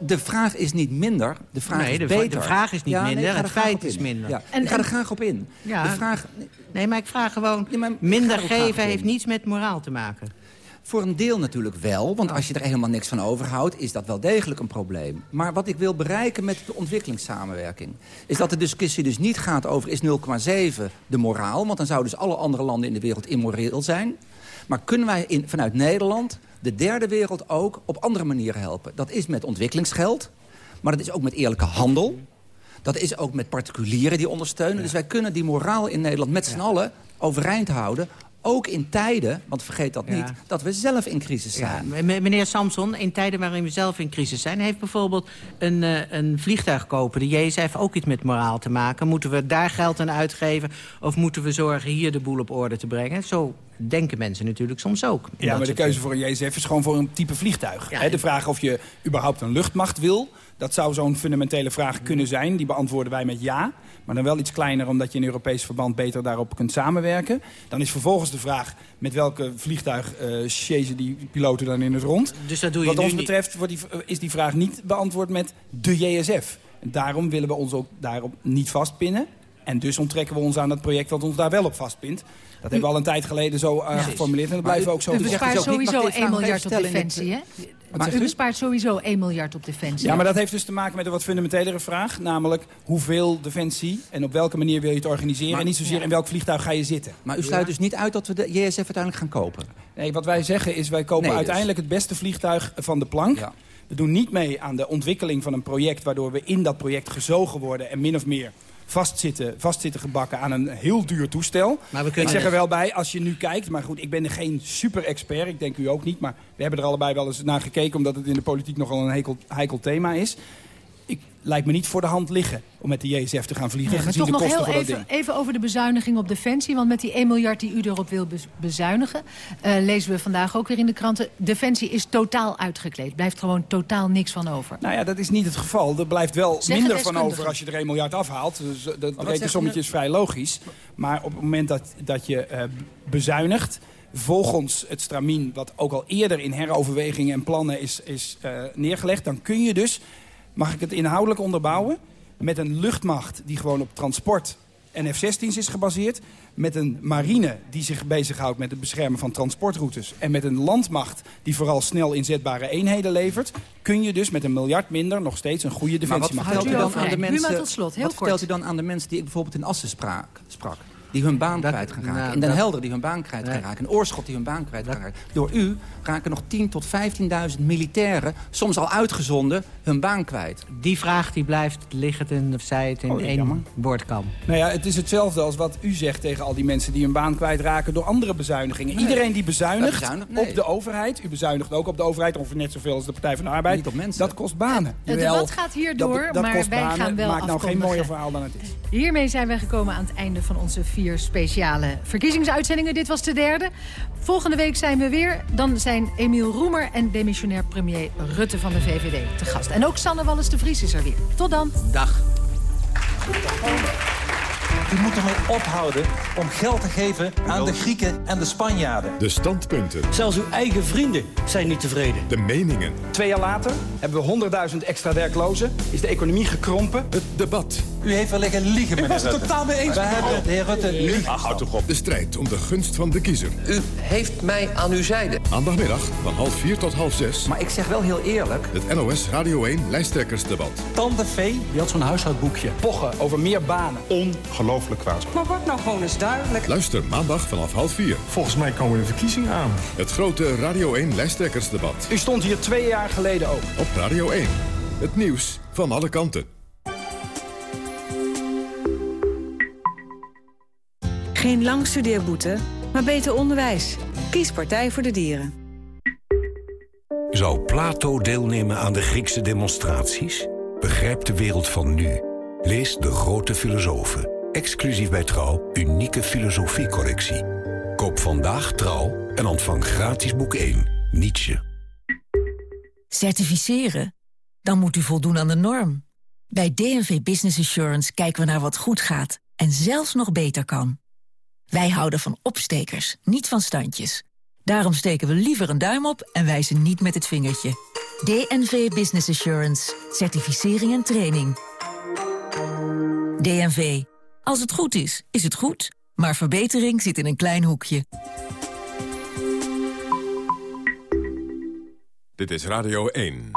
De vraag is niet minder, de vraag nee, is de, beter. De vraag is niet ja, minder, nee, het feit is minder. Ja, en, ik ga er graag op in. Ja, de vraag, nee, maar ik vraag gewoon, ja, minder geven heeft niets met moraal te maken. Voor een deel natuurlijk wel, want als je er helemaal niks van overhoudt... is dat wel degelijk een probleem. Maar wat ik wil bereiken met de ontwikkelingssamenwerking... is dat de discussie dus niet gaat over is 0,7 de moraal... want dan zouden dus alle andere landen in de wereld immoreel zijn... maar kunnen wij in, vanuit Nederland de derde wereld ook op andere manieren helpen? Dat is met ontwikkelingsgeld, maar dat is ook met eerlijke handel... Dat is ook met particulieren die ondersteunen. Ja. Dus wij kunnen die moraal in Nederland met z'n ja. allen overeind houden ook in tijden, want vergeet dat niet, ja. dat we zelf in crisis zijn. Ja, meneer Samson, in tijden waarin we zelf in crisis zijn... heeft bijvoorbeeld een, uh, een vliegtuig kopen. De JSF heeft ook iets met moraal te maken. Moeten we daar geld aan uitgeven? Of moeten we zorgen hier de boel op orde te brengen? Zo denken mensen natuurlijk soms ook. Ja, maar de keuze voor een JSF is gewoon voor een type vliegtuig. Ja, He, de vraag of je überhaupt een luchtmacht wil... dat zou zo'n fundamentele vraag kunnen zijn. Die beantwoorden wij met ja. Maar dan wel iets kleiner, omdat je in Europees verband beter daarop kunt samenwerken. Dan is vervolgens de vraag met welke vliegtuig uh, chasen die piloten dan in het rond. Dus dat doe je Wat nu ons betreft wordt die, is die vraag niet beantwoord met de JSF. En daarom willen we ons ook daarop niet vastpinnen. En dus onttrekken we ons aan het project wat ons daar wel op vastpint. Dat hebben we al een tijd geleden zo uh, geformuleerd. En dat blijven we ook zo U bespaart sowieso 1 miljard op defensie, hè? Maar u bespaart sowieso 1 miljard op defensie. Ja, maar dat heeft dus te maken met een wat fundamentelere vraag. Namelijk, hoeveel defensie en op welke manier wil je het organiseren... Maar, en niet zozeer ja. in welk vliegtuig ga je zitten. Maar u sluit ja. dus niet uit dat we de JSF uiteindelijk gaan kopen? Nee, wat wij zeggen is, wij kopen nee, uiteindelijk dus. het beste vliegtuig van de plank... Ja. We doen niet mee aan de ontwikkeling van een project... waardoor we in dat project gezogen worden en min of meer vastzitten, vastzitten gebakken aan een heel duur toestel. Maar we ik zeg er wel bij, als je nu kijkt... maar goed, ik ben er geen super-expert, ik denk u ook niet... maar we hebben er allebei wel eens naar gekeken... omdat het in de politiek nogal een heikel, heikel thema is... Lijkt me niet voor de hand liggen om met de JSF te gaan vliegen. Ja, maar toch nog heel even, even, over de bezuiniging op Defensie. Want met die 1 miljard die u erop wil bezuinigen... Uh, lezen we vandaag ook weer in de kranten... Defensie is totaal uitgekleed. Blijft gewoon totaal niks van over. Nou ja, dat is niet het geval. Er blijft wel zeg minder van over als je er 1 miljard afhaalt. Dus dat rekensommetje is vrij logisch. Maar op het moment dat, dat je uh, bezuinigt volgens het stramien... wat ook al eerder in heroverwegingen en plannen is, is uh, neergelegd... dan kun je dus mag ik het inhoudelijk onderbouwen... met een luchtmacht die gewoon op transport en F-16's is gebaseerd... met een marine die zich bezighoudt met het beschermen van transportroutes... en met een landmacht die vooral snel inzetbare eenheden levert... kun je dus met een miljard minder nog steeds een goede defensiemacht hebben. Maar wat vertelt u dan aan de mensen, slot, heel wat vertelt u dan aan de mensen die ik bijvoorbeeld in Assen sprak? sprak? die hun baan dat, kwijt gaan raken. Nou, in Den dat, Helder die hun baan kwijt gaan raken. In Oorschot die hun baan kwijt gaan raken. Door u raken nog 10.000 tot 15.000 militairen, soms al uitgezonden, hun baan kwijt. Die vraag die blijft liggen of zij het in oh, één woord kan. Nou ja, het is hetzelfde als wat u zegt tegen al die mensen die hun baan kwijtraken door andere bezuinigingen. Nee. Iedereen die bezuinigt, bezuinigt nee. op de overheid, u bezuinigt ook op de overheid, ongeveer net zoveel als de Partij van de Arbeid. Niet op mensen. Dat kost banen. Het debat gaat hier door, dat, dat maar kost wij banen. gaan wel Maak nou afkondigen. geen mooier verhaal dan het is. Hiermee zijn we gekomen aan het einde van onze vier speciale verkiezingsuitzendingen. Dit was de derde. Volgende week zijn we weer. Dan zijn Emiel Roemer en demissionair premier Rutte van de VVD te gast. En ook Sanne Wallis de Vries is er weer. Tot dan. Dag. U moet ermee ophouden om geld te geven aan de Grieken en de Spanjaarden. De standpunten. Zelfs uw eigen vrienden zijn niet tevreden. De meningen. Twee jaar later hebben we 100.000 extra werklozen. Is de economie gekrompen. Het debat. U heeft wel liggen liegen, meneer Ik was het totaal mee eens. We hebben de heer Rutte liegen. Ach, houd toch op. De strijd om de gunst van de kiezer. U heeft mij aan uw zijde. Maandagmiddag van half vier tot half zes. Maar ik zeg wel heel eerlijk... Het NOS Radio 1 lijsttrekkersdebat. Tante Vee, die had zo'n huishoudboekje. Pochen over meer banen. Ongelooflijk kwaad. Maar wordt nou gewoon eens duidelijk. Luister maandag vanaf half vier. Volgens mij komen de verkiezingen aan. Het grote Radio 1 lijsttrekkersdebat. U stond hier twee jaar geleden ook. Op Radio 1. Het nieuws van alle kanten. Geen lang studeerboete, maar beter onderwijs. Kies Partij voor de Dieren. Zou Plato deelnemen aan de Griekse demonstraties? Begrijp de wereld van nu. Lees De Grote Filosofen. Exclusief bij Trouw, unieke filosofiecorrectie. Koop vandaag Trouw en ontvang gratis boek 1, Nietzsche. Certificeren? Dan moet u voldoen aan de norm. Bij DNV Business Assurance kijken we naar wat goed gaat en zelfs nog beter kan. Wij houden van opstekers, niet van standjes. Daarom steken we liever een duim op en wijzen niet met het vingertje. DNV Business Assurance. Certificering en training. DNV. Als het goed is, is het goed. Maar verbetering zit in een klein hoekje. Dit is Radio 1.